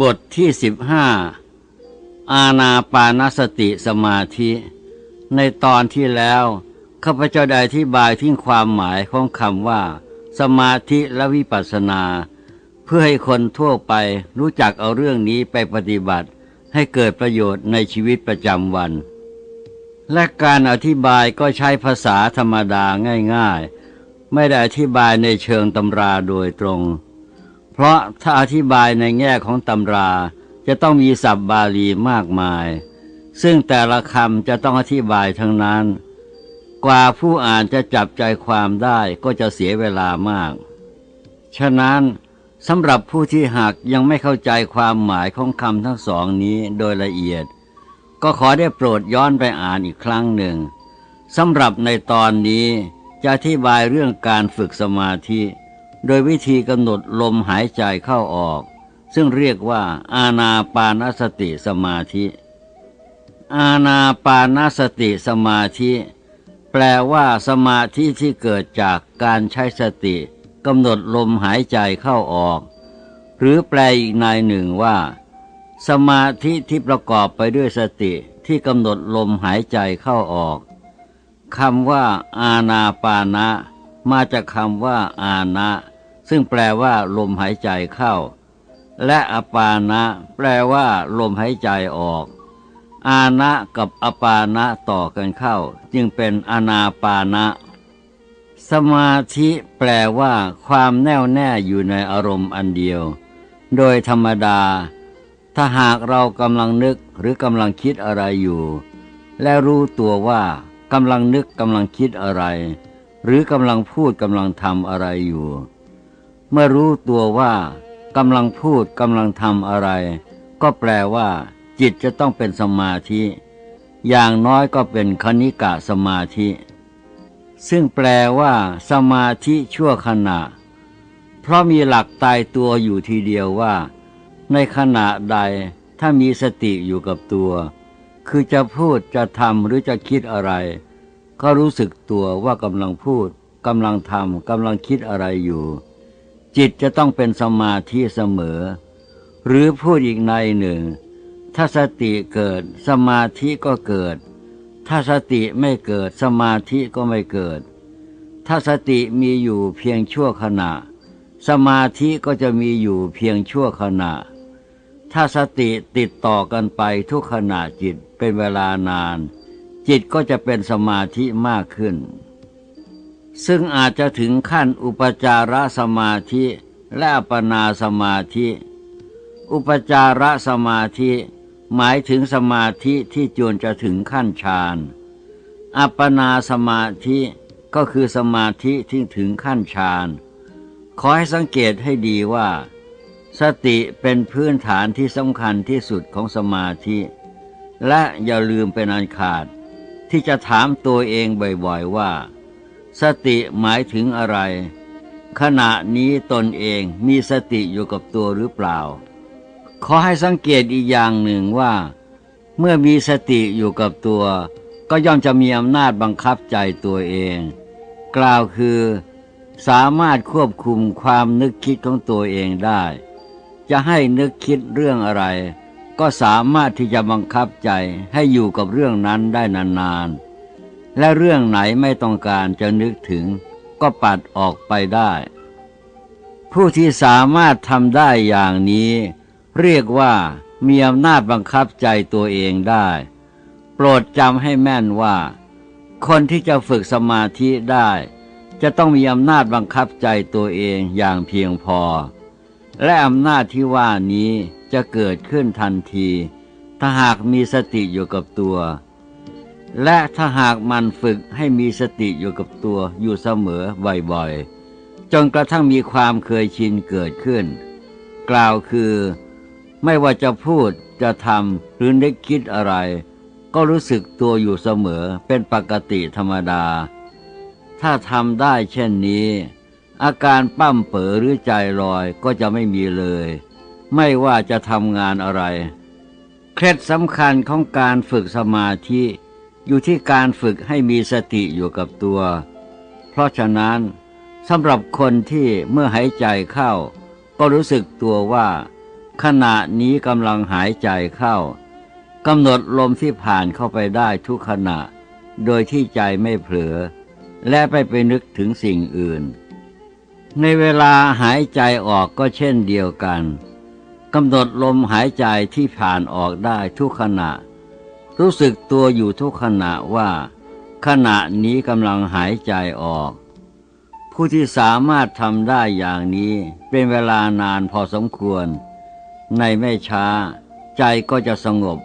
บทที่สิบห้าอาณาปานสติสมาธิ ในตอนที่แล้วข้าพเจ้าได้อธิบายทิ้งความหมายของคำว่า สมาธิและวิปัสสนา เพื่อให้คนทั่วไปรู้จักเอาเรื่องนี้ไปปฏิบัติ ให้เกิดประโยชน์ในชีวิตประจำวัน และการอธิบายก็ใช้ภาษาธรรมดาง่าย ๆ ไม่ได้อธิบายในเชิงตำราโดยตรง เพราะถ้าอธิบายในแง่ของตำราจะต้องมีศัพท์บาลีมากมาย ซึ่งแต่ละคำจะต้องอธิบายทั้งนั้น กว่าผู้อ่านจะจับใจความได้ก็จะเสียเวลามาก ฉะนั้นสำหรับผู้ที่หากยังไม่เข้าใจความหมายของคำทั้งสองนี้โดยละเอียด ก็ขอได้โปรดย้อนไปอ่านอีกครั้งหนึ่งสำหรับในตอนนี้จะอธิบายเรื่องการฝึกสมาธิ โดยวิธีกำหนดลมหายใจเข้าออก ซึ่งเรียกว่า อาณาปานสติสมาธิ อาณาปานสติสมาธิ แปลว่าสมาธิที่เกิดจากการใช้สติกำหนดลมหายใจเข้าออก หรือแปลอีกนายหนึ่งว่า สมาธิที่ประกอบไปด้วยสติที่กำหนดลมหายใจเข้าออกคำว่า อาณาปานะ มาจากคำว่า อานะ ซึ่งแปลว่า ลมหายใจเข้า และอปานะ แปลว่า ลมหายใจออก อานะกับอปานะต่อกันเข้า จึงเป็นอนาปานะ สมาธิแปลว่า ความแน่วแน่อยู่ในอารมณ์อันเดียว โดยธรรมดา ถ้าหากเรากำลังนึกหรือกำลังคิดอะไรอยู่ และรู้ตัวว่ากำลังนึกกำลังคิดอะไร หรือกำลังพูดกำลังทำอะไรอยู่ เมื่อรู้ตัวว่ากำลังพูดกำลังทำอะไร ก็แปลว่า จิตจะต้องเป็นสมาธิ อย่างน้อยก็เป็นคณิกะสมาธิ ซึ่งแปลว่า สมาธิชั่วขณะ เพราะมีหลักตายตัวอยู่ทีเดียวว่า ในขณะใดถ้ามีสติอยู่กับตัว คือจะพูดจะทำหรือจะคิดอะไร ก็รู้สึกตัวว่ากำลังพูดกำลังทำกำลังคิดอะไรอยู่ จิตจะต้องเป็นสมาธิเสมอ หรือพูดอีกในหนึ่ง ถ้าสติเกิดสมาธิก็เกิด ถ้าสติไม่เกิดสมาธิก็ไม่เกิด ถ้าสติมีอยู่เพียงชั่วขณะ สมาธิก็จะมีอยู่เพียงชั่วขณะ ถ้าสติติดต่อกันไปทุกขณะจิตเป็นเวลานาน จิตก็จะเป็นสมาธิมากขึ้น ซึ่งอาจจะถึงขั้นอุปจารสมาธิและอัปนาสมาธิ อุปจารสมาธิ หมายถึงสมาธิที่จวนจะถึงขั้นฌานอัปปนาสมาธิก็คือสมาธิที่ถึงขั้นฌานขอให้สังเกตให้ดีว่า สติเป็นพื้นฐานที่สำคัญที่สุดของสมาธิ และอย่าลืมเป็นอันขาด ที่จะถามตัวเองบ่อยๆว่า สติหมายถึงอะไร ขณะนี้ตนเองมีสติอยู่กับตัวหรือเปล่า ขอให้สังเกตอีกอย่างหนึ่งว่า เมื่อมีสติอยู่กับตัว ก็ย่อมจะมีอำนาจบังคับใจตัวเอง กล่าวคือ สามารถควบคุมความนึกคิดของตัวเองได้ จะให้นึกคิดเรื่องอะไร ก็สามารถที่จะบังคับใจให้อยู่กับเรื่องนั้นได้นานๆ และเรื่องไหนไม่ต้องการจะนึกถึง ก็ปัดออกไปได้ ผู้ที่สามารถทำได้อย่างนี้ เรียกว่ามีอำนาจบังคับใจตัวเองได้ โปรดจำให้แม่นว่า คนที่จะฝึกสมาธิได้ จะต้องมีอำนาจบังคับใจตัวเองอย่างเพียงพอ และอำนาจที่ว่านี้จะเกิดขึ้นทันที ถ้าหากมีสติอยู่กับตัว และถ้าหากมันฝึกให้มีสติอยู่กับตัวอยู่เสมอบ่อยๆ จนกระทั่งมีความเคยชินเกิดขึ้น กล่าวคือ ไม่ว่าจะพูดจะทำหรือนึกคิดอะไร ก็รู้สึกตัวอยู่เสมอเป็นปกติธรรมดา ถ้าทำได้เช่นนี้ อาการปั้มเป๋อหรือใจลอยก็จะไม่มีเลย ไม่ว่าจะทำงานอะไร เคล็ดสำคัญของการฝึกสมาธิ อยู่ที่การฝึกให้มีสติอยู่กับตัว เพราะฉะนั้นสำหรับคนที่เมื่อหายใจเข้า ก็รู้สึกตัวว่า ขณะนี้กำลังหายใจเข้ากำหนดลมที่ผ่านเข้าไปได้ทุกขณะ โดยที่ใจไม่เผลอ และไปไปนึกถึงสิ่งอื่น ในเวลาหายใจออกก็เช่นเดียวกันกำหนดลมหายใจที่ผ่านออกได้ทุกขณะ รู้สึกตัวอยู่ทุกขณะว่า ขณะนี้กำลังหายใจออก ผู้ที่สามารถทำได้อย่างนี้เป็นเวลานานพอสมควร ในไม่ช้า ใจก็จะสงบ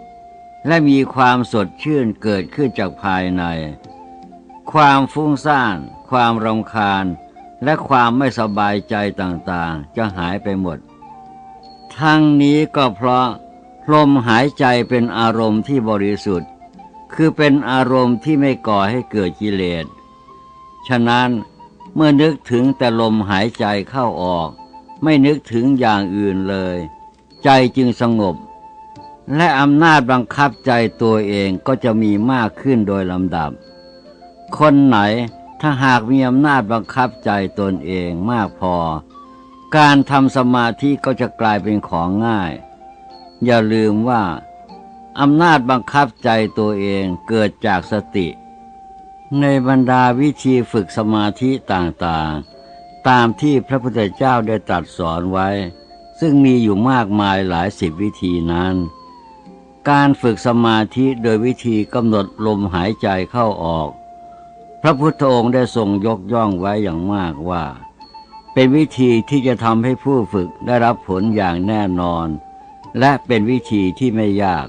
และมีความสดชื่นเกิดขึ้นจากภายใน ความฟุ้งซ่าน ความรำคาญ และความไม่สบายใจต่างๆ จะหายไปหมด ทั้งนี้ก็เพราะ ลมหายใจเป็นอารมณ์ที่บริสุทธิ์ คือเป็นอารมณ์ที่ไม่ก่อให้เกิดกิเลส ฉะนั้นเมื่อนึกถึงแต่ลมหายใจเข้าออก ไม่นึกถึงอย่างอื่นเลย ใจจึงสงบ และอำนาจบังคับใจตัวเองก็จะมีมากขึ้นโดยลำดับ คนไหนถ้าหากมีอำนาจบังคับใจตนเองมากพอ การทำสมาธิก็จะกลายเป็นของง่าย อย่าลืมว่าอำนาจบังคับใจตัวเองเกิดจากสติ ในบรรดาวิธีฝึกสมาธิต่างๆ ตามที่พระพุทธเจ้าได้ตรัสสอนไว้ ซึ่งมีอยู่มากมายหลายสิบวิธีนั้น การฝึกสมาธิโดยวิธีกำหนดลมหายใจเข้าออก พระพุทธองค์ได้ทรงยกย่องไว้อย่างมากว่า เป็นวิธีที่จะทำให้ผู้ฝึกได้รับผลอย่างแน่นอน และเป็นวิธีที่ไม่ยาก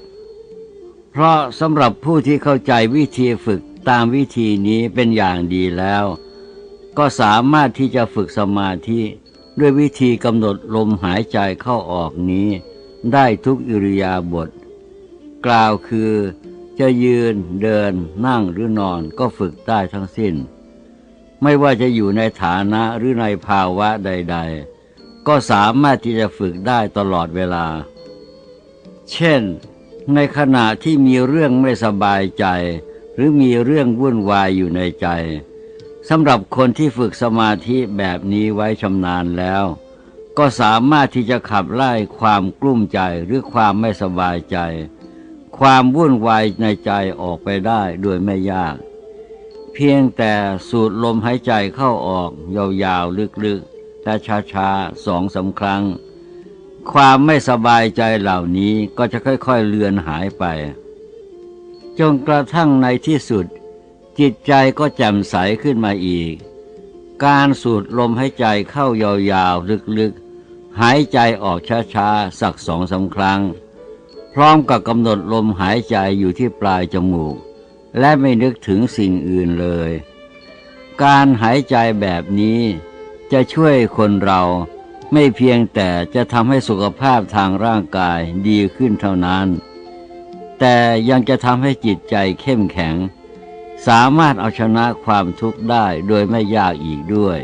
เพราะสำหรับผู้ที่เข้าใจวิธีฝึกตามวิธีนี้เป็นอย่างดีแล้ว ก็สามารถที่จะฝึกสมาธิด้วยวิธีกำหนดลมหายใจเข้าออกนี้ ได้ทุกอิริยาบถกล่าวคือจะยืนเดินนั่งหรือนอนก็ฝึกได้ทั้งสิ้น ไม่ว่าจะอยู่ในฐานะหรือในภาวะใด ๆ ก็สามารถที่จะฝึกได้ตลอดเวลา เช่น ในขณะที่มีเรื่องไม่สบายใจ หรือมีเรื่องวุ่นวายอยู่ในใจสำหรับคนที่ฝึกสมาธิแบบนี้ไว้ชำนาญแล้ว ก็สามารถที่จะขับไล่ความกลุ้มใจหรือความไม่สบายใจ ความวุ่นวายในใจออกไปได้โดยไม่ยาก เพียงแต่สูดลมหายใจเข้าออกยาวๆลึกๆและช้าๆสองสาครั้ง ความไม่สบายใจเหล่านี้ก็จะค่อยๆเลือนหายไป จนกระทั่งในที่สุด จิตใจก็แจ่มใสขึ้นมาอีก การสูดลมใหายใจเข้ายาวๆลึกๆ หายใจออกช้าๆ สักสองสาครั้ง พร้อมกับกำหนดลมหายใจอยู่ที่ปลายจมูก และไม่นึกถึงสิ่งอื่นเลย การหายใจแบบนี้จะช่วยคนเรา ไม่เพียงแต่จะทำให้สุขภาพทางร่างกายดีขึ้นเท่านั้น แต่ยังจะทำให้จิตใจเข้มแข็ง สามารถเอาชนะความทุกข์ได้โดยไม่ยากอีกด้วย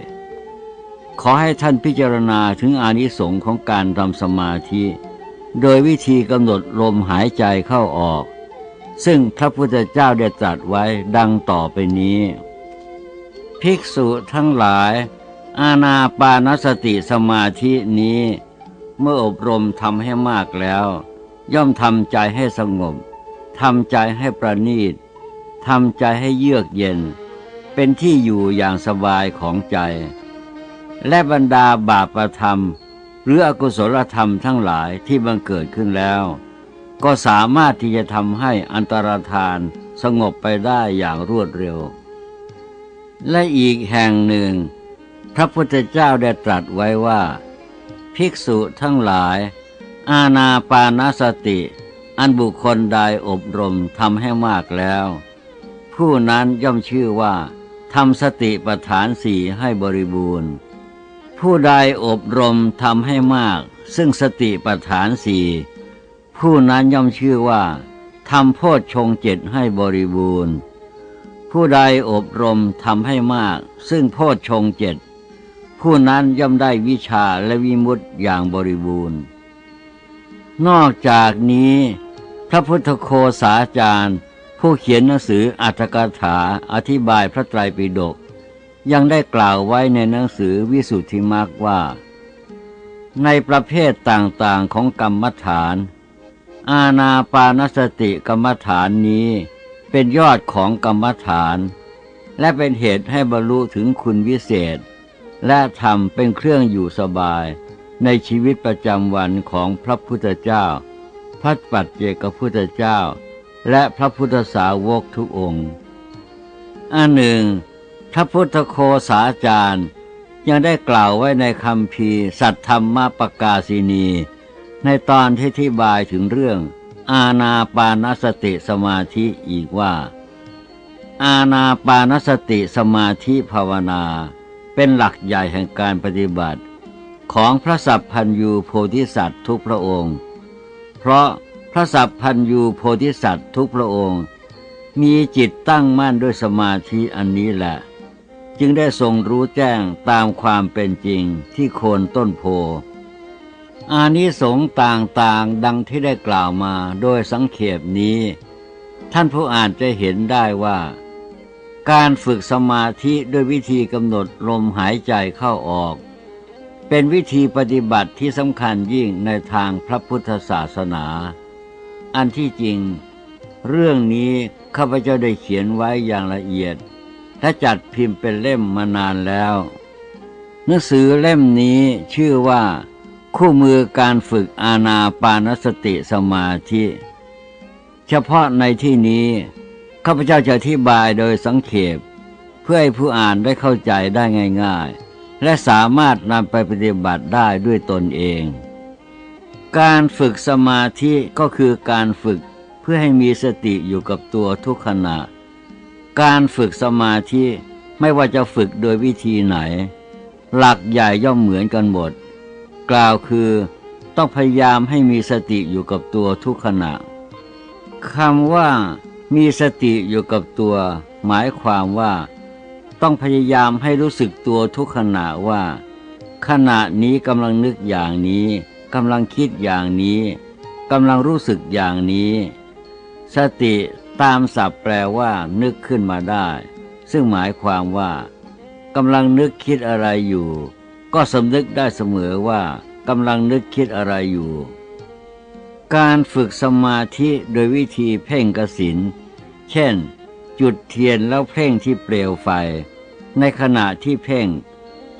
ขอให้ท่านพิจารณาถึงอานิสงค์ของการทำสมาธิ โดยวิธีกำหนดลมหายใจเข้าออก ซึ่งพระพุทธเจ้าได้ตรัสไว้ดังต่อไปนี้ ภิกษุทั้งหลาย อาณาปานสติสมาธินี้ เมื่ออบรมทำให้มากแล้ว ย่อมทำใจให้สงบทำใจให้ประณีตทำใจให้เยือกเย็น เป็นที่อยู่อย่างสบายของใจ และบรรดาบาปประธรรม หรืออกุศลธรรมทั้งหลายที่บังเกิดขึ้นแล้ว ก็สามารถที่จะทำให้อันตรธานสงบไปได้อย่างรวดเร็ว และอีกแห่งหนึ่ง พระพุทธเจ้าได้ตรัสไว้ว่า ภิกษุทั้งหลาย อาณาปานาสติ อันบุคคลใดอบรมทำให้มากแล้ว ผู้นั้นย่อมชื่อว่าทำสติปัฏฐานสี่ให้บริบูรณ์ ผู้ใดอบรมทำให้มาก ซึ่งสติปัฏฐานสี่ผู้นั้นย่อมชื่อว่าทำโพชฌงเจ็ดให้บริบูรณ์ ผู้ใดอบรมทำให้มาก ซึ่งโพชฌงเจ็ด ผู้นั้นย่อมได้วิชาและวิมุตติอย่างบริบูรณ์ นอกจากนี้ พระพุทธโคสาจารย์ ผู้เขียนหนังสืออัตถกถาอธิบายพระไตรปิฎกยังได้กล่าวไว้ในหนังสือวิสุทธิมรรคว่า ในประเภทต่างๆของกรรมฐาน อาณาปานสติกรรมฐานนี้เป็นยอดของกรรมฐาน และเป็นเหตุให้บรรลุถึงคุณวิเศษ และธรรมเป็นเครื่องอยู่สบาย ในชีวิตประจำวันของพระพุทธเจ้าพระปัจเจกพุทธเจ้า และพระพุทธสาวกทุกองค์อันหนึ่งพระพุทธโคสาจารย์ยังได้กล่าวไว้ในคำพีสัตธรรมปกาศินี ในตอนที่ที่บายถึงเรื่อง อาณาปานสติสมาธิอีกว่า อาณาปานสติสมาธิภาวนา เป็นหลักใหญ่แห่งการปฏิบัติ ของพระสัพพัญยูโพธิสัตว์ทุกพระองค์ เพราะพระสัพพัญยูโพธิสัตว์ทุกพระองค์ มีจิตตั้งมั่นด้วยสมาธิอันนี้แหละ จึงได้ทรงรู้แจ้งตามความเป็นจริงที่โคนต้นโพอานิสงส์ต่างๆดังที่ได้กล่าวมาโดยสังเขปนี้ ท่านผู้อ่านจะเห็นได้ว่า การฝึกสมาธิด้วยวิธีกำหนดลมหายใจเข้าออก เป็นวิธีปฏิบัติที่สำคัญยิ่งในทางพระพุทธศาสนา อันที่จริง เรื่องนี้ข้าพเจ้าได้เขียนไว้อย่างละเอียด และจัดพิมพ์เป็นเล่มมานานแล้ว หนังสือเล่มนี้ชื่อว่า คู่มือการฝึกอาณาปานสติสมาธิ เฉพาะในที่นี้ ข้าพเจ้าจะอธิบายโดยสังเขปเพื่อให้ผู้อ่านได้เข้าใจได้ง่ายๆ และสามารถนำไปปฏิบัติได้ด้วยตนเอง การฝึกสมาธิก็คือการฝึกเพื่อให้มีสติอยู่กับตัวทุกขณะ การฝึกสมาธิไม่ว่าจะฝึกโดยวิธีไหน หลักใหญ่ย่อมเหมือนกันหมด กล่าวคือต้องพยายามให้มีสติอยู่กับตัวทุกขณะคำว่า มีสติอยู่กับตัว หมายความว่า ต้องพยายามให้รู้สึกตัวทุกขณะว่า ขณะนี้กำลังนึกอย่างนี้กำลังคิดอย่างนี้กำลังรู้สึกอย่างนี้ สติตามศัพท์แปลว่า นึกขึ้นมาได้ ซึ่งหมายความว่ากำลังนึกคิดอะไรอยู่ ก็สำนึกได้เสมอว่ากำลังนึกคิดอะไรอยู่ การฝึกสมาธิโดยวิธีเพ่งกสินเช่น จุดเทียนแล้วเพ่งที่เปลวไฟ ในขณะที่เพ่ง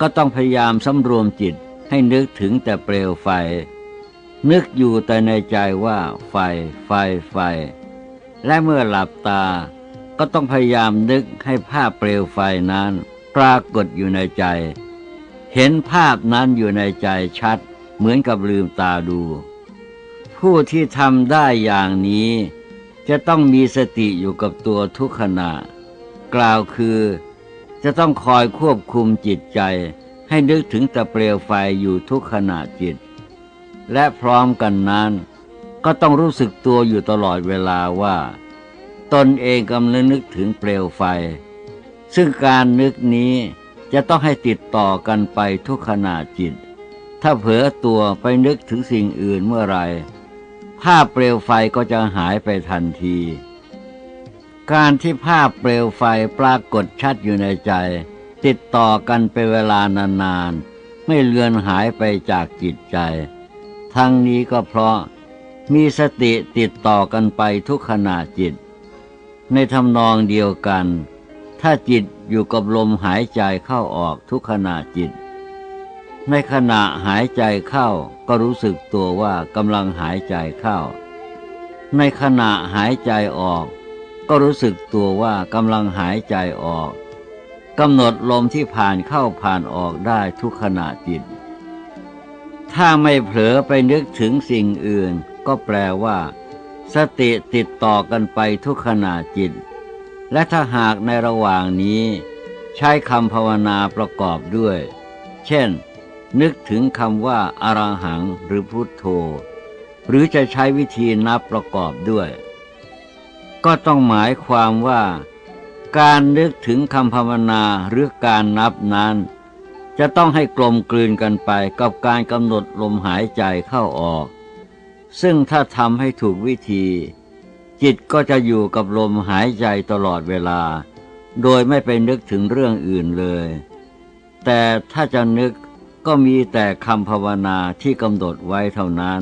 ก็ต้องพยายามสำรวมจิตให้นึกถึงแต่เปลวไฟ นึกอยู่แต่ในใจว่าไฟ ไฟ ไฟ และเมื่อหลับตาก็ต้องพยายามนึกให้ภาพเปลวไฟนั้น ปรากฏอยู่ในใจ เห็นภาพนั้นอยู่ในใจชัด เหมือนกับลืมตาดู ผู้ที่ทำได้อย่างนี้ จะต้องมีสติอยู่กับตัวทุกขณะ กล่าวคือ จะต้องคอยควบคุมจิตใจ ให้นึกถึงต่เปลวไฟอยู่ทุกขณะจิต และพร้อมกันนั้น ก็ต้องรู้สึกตัวอยู่ตลอดเวลาว่า ตนเองกำลังนึกถึงเปลวไฟ ซึ่งการนึกนี้จะต้องให้ติดต่อกันไปทุกขณะจิต ถ้าเผลอตัวไปนึกถึงสิ่งอื่นเมื่อไร ภาพเปลวไฟก็จะหายไปทันที การที่ภาพเปลวไฟปรากฏชัดอยู่ในใจ ติดต่อกันเป็นเวลานานๆ ไม่เลือนหายไปจากจิตใจ ทั้งนี้ก็เพราะมีสติติดต่อกันไปทุกขณะจิต ในทำนองเดียวกัน ถ้าจิตอยู่กับลมหายใจเข้าออกทุกขณะจิต ในขณะหายใจเข้าก็รู้สึกตัวว่ากำลังหายใจเข้า ในขณะหายใจออก ก็รู้สึกตัวว่ากำลังหายใจออกกำหนดลมที่ผ่านเข้าผ่านออกได้ทุกขณะจิต ถ้าไม่เผลอไปนึกถึงสิ่งอื่น ก็แปลว่า สติติดต่อกันไปทุกขณะจิต และถ้าหากในระหว่างนี้ ใช้คำภาวนาประกอบด้วย เช่น นึกถึงคำว่าอารหังหรือพุทโธ หรือจะใช้วิธีนับประกอบด้วย ก็ต้องหมายความว่า การนึกถึงคำภาวนาหรือการนับนั้น จะต้องให้กลมกลืนกันไปกับการกำหนดลมหายใจเข้าออก ซึ่งถ้าทำให้ถูกวิธี จิตก็จะอยู่กับลมหายใจตลอดเวลา โดยไม่ไปนึกถึงเรื่องอื่นเลย แต่ถ้าจะนึก ก็มีแต่คำภาวนาที่กำหนดไว้เท่านั้น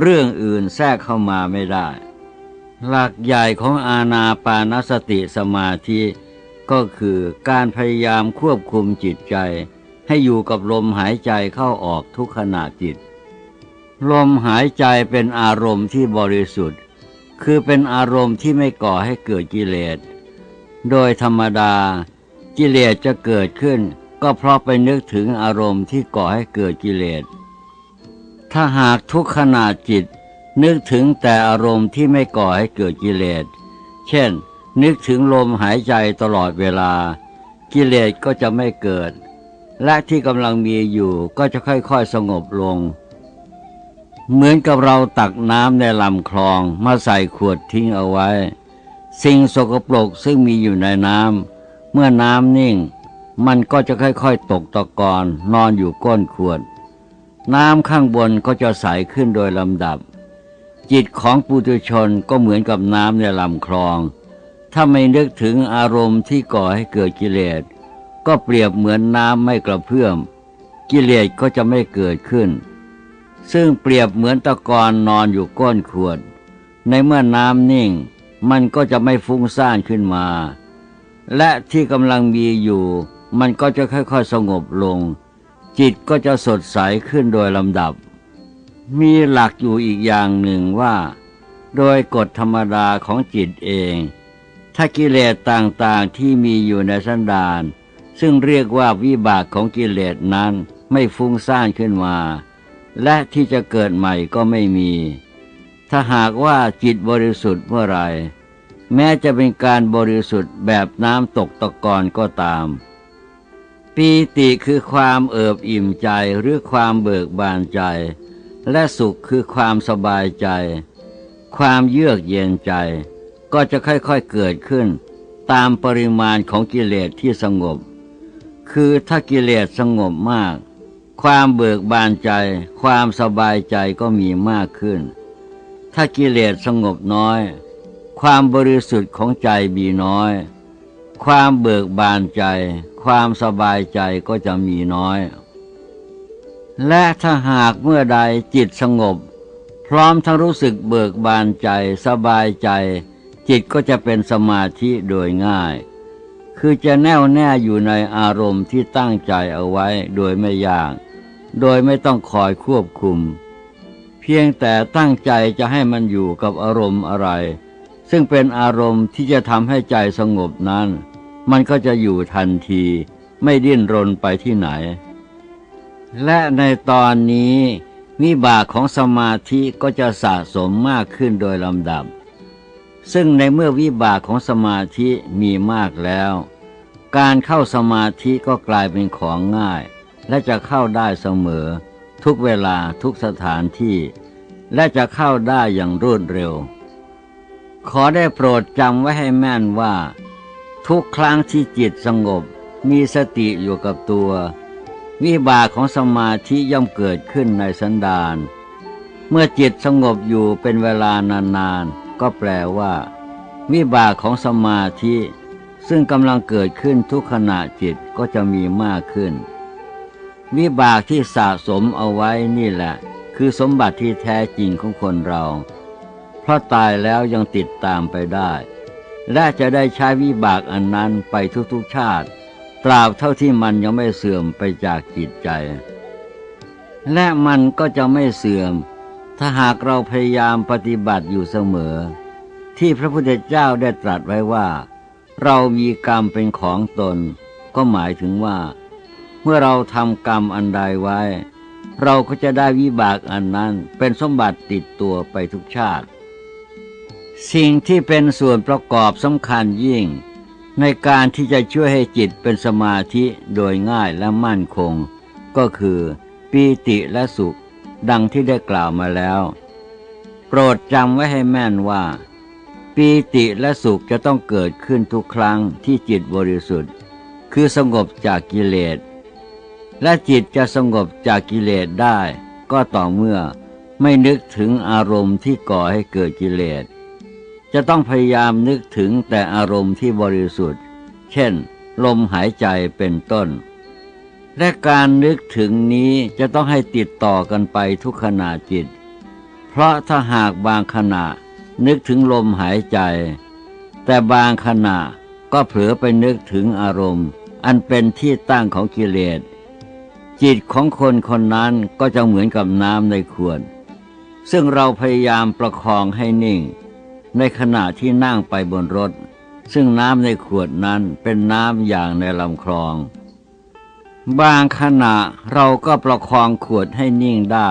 เรื่องอื่นแทรกเข้ามาไม่ได้ หลักใหญ่ของอาณาปานสติสมาธิก็คือการพยายามควบคุมจิตใจ ให้อยู่กับลมหายใจเข้าออกทุกขณะจิต ลมหายใจเป็นอารมณ์ที่บริสุทธิ์ คือเป็นอารมณ์ที่ไม่ก่อให้เกิดกิเลส โดยธรรมดากิเลสจะเกิดขึ้น ก็เพราะไปนึกถึงอารมณ์ที่ก่อให้เกิดกิเลส ถ้าหากทุกขณะจิต นึกถึงแต่อารมณ์ที่ไม่ก่อให้เกิดกิเลส เช่น นึกถึงลมหายใจตลอดเวลา กิเลสก็จะไม่เกิด และที่กำลังมีอยู่ก็จะค่อยๆสงบลง เหมือนกับเราตักน้ำในลำคลองมาใส่ขวดทิ้งเอาไว้ สิ่งสกปรกซึ่งมีอยู่ในน้ำเมื่อน้ำนิ่ง มันก็จะค่อยๆตกตะกอนนอนอยู่ก้นขวด น้ำข้างบนก็จะใสขึ้นโดยลำดับ จิตของปุถุชนก็เหมือนกับน้ำในลำคลอง ถ้าไม่นึกถึงอารมณ์ที่ก่อให้เกิดกิเลส ก็เปรียบเหมือนน้ำไม่กระเพื่อม กิเลสก็จะไม่เกิดขึ้น ซึ่งเปรียบเหมือนตะกอนนอนอยู่ก้นขวด ในเมื่อน้ำนิ่ง มันก็จะไม่ฟุ้งซ่านขึ้นมา และที่กำลังมีอยู่ มันก็จะค่อยๆสงบลง จิตก็จะสดใสขึ้นโดยลำดับ มีหลักอยู่อีกอย่างหนึ่งว่า โดยกฎธรรมดาของจิตเอง ถ้ากิเลสต่างๆที่มีอยู่ในสันดาน ซึ่งเรียกว่าวิบากของกิเลสนั้นไม่ฟุ้งซ่านขึ้นมา และที่จะเกิดใหม่ก็ไม่มี ถ้าหากว่าจิตบริสุทธิ์เมื่อไรแม้จะเป็นการบริสุทธิ์แบบน้ำตกตะกอนก็ตาม ปีติคือความเอิบอิ่มใจหรือความเบิกบานใจ และสุขคือความสบายใจ ความเยือกเย็นใจ ก็จะค่อยๆเกิดขึ้น ตามปริมาณของกิเลสที่สงบ คือถ้ากิเลสสงบมาก ความเบิกบานใจ ความสบายใจก็มีมากขึ้น ถ้ากิเลสสงบน้อย ความบริสุทธิ์ของใจมีน้อย ความเบิกบานใจ ความสบายใจก็จะมีน้อย และถ้าหากเมื่อใดจิตสงบ พร้อมทั้งรู้สึกเบิกบานใจสบายใจ จิตก็จะเป็นสมาธิโดยง่าย คือจะแน่วแน่อยู่ในอารมณ์ที่ตั้งใจเอาไว้โดยไม่ยาก โดยไม่ต้องคอยควบคุม เพียงแต่ตั้งใจจะให้มันอยู่กับอารมณ์อะไร ซึ่งเป็นอารมณ์ที่จะทำให้ใจสงบนั้น มันก็จะอยู่ทันทีไม่ดิ้นรนไปที่ไหน และในตอนนี้วิบากของสมาธิก็จะสะสมมากขึ้นโดยลำดับ ซึ่งในเมื่อวิบากของสมาธิมีมากแล้ว การเข้าสมาธิก็กลายเป็นของง่าย และจะเข้าได้เสมอ ทุกเวลาทุกสถานที่ และจะเข้าได้อย่างรวดเร็ว ขอได้โปรดจำไว้ให้แม่นว่า ทุกครั้งที่จิตสงบ มีสติอยู่กับตัว วิบากของสมาธิย่อมเกิดขึ้นในสันดานเมื่อจิตสงบอยู่เป็นเวลานานๆ ก็แปลว่า วิบากของสมาธิ ซึ่งกำลังเกิดขึ้นทุกขณะจิตก็จะมีมากขึ้น วิบากที่สะสมเอาไว้นี่แหละ คือสมบัติที่แท้จริงของคนเรา เพราะตายแล้วยังติดตามไปได้ และจะได้ใช้วิบากอันนั้นไปทุกๆชาติ ตราบเท่าที่มันยังไม่เสื่อมไปจากจิตใจ และมันก็จะไม่เสื่อม ถ้าหากเราพยายามปฏิบัติอยู่เสมอ ที่พระพุทธเจ้าได้ตรัสไว้ว่า เรามีกรรมเป็นของตน ก็หมายถึงว่า เมื่อเราทำกรรมอันใดไว้ เราก็จะได้วิบากอันนั้นเป็นสมบัติติดตัวไปทุกชาติ สิ่งที่เป็นส่วนประกอบสำคัญยิ่ง ในการที่จะช่วยให้จิตเป็นสมาธิโดยง่ายและมั่นคง ก็คือปีติและสุข ดังที่ได้กล่าวมาแล้ว โปรดจำไว้ให้แม่นว่า ปีติและสุขจะต้องเกิดขึ้นทุกครั้งที่จิตบริสุทธิ์ คือสงบจากกิเลส และจิตจะสงบจากกิเลสได้ ก็ต่อเมื่อไม่นึกถึงอารมณ์ที่ก่อให้เกิดกิเลส จะต้องพยายามนึกถึงแต่อารมณ์ที่บริสุทธิ์ เช่น ลมหายใจเป็นต้น และการนึกถึงนี้จะต้องให้ติดต่อกันไปทุกขณะจิต เพราะถ้าหากบางขณะนึกถึงลมหายใจ แต่บางขณะก็เผลอไปนึกถึงอารมณ์ อันเป็นที่ตั้งของกิเลส จิตของคนคนนั้นก็จะเหมือนกับน้ำในขวด ซึ่งเราพยายามประคองให้นิ่ง ในขณะที่นั่งไปบนรถ ซึ่งน้ำในขวดนั้นเป็นน้ำอย่างในลำคลอง บางขณะเราก็ประคองขวดให้นิ่งได้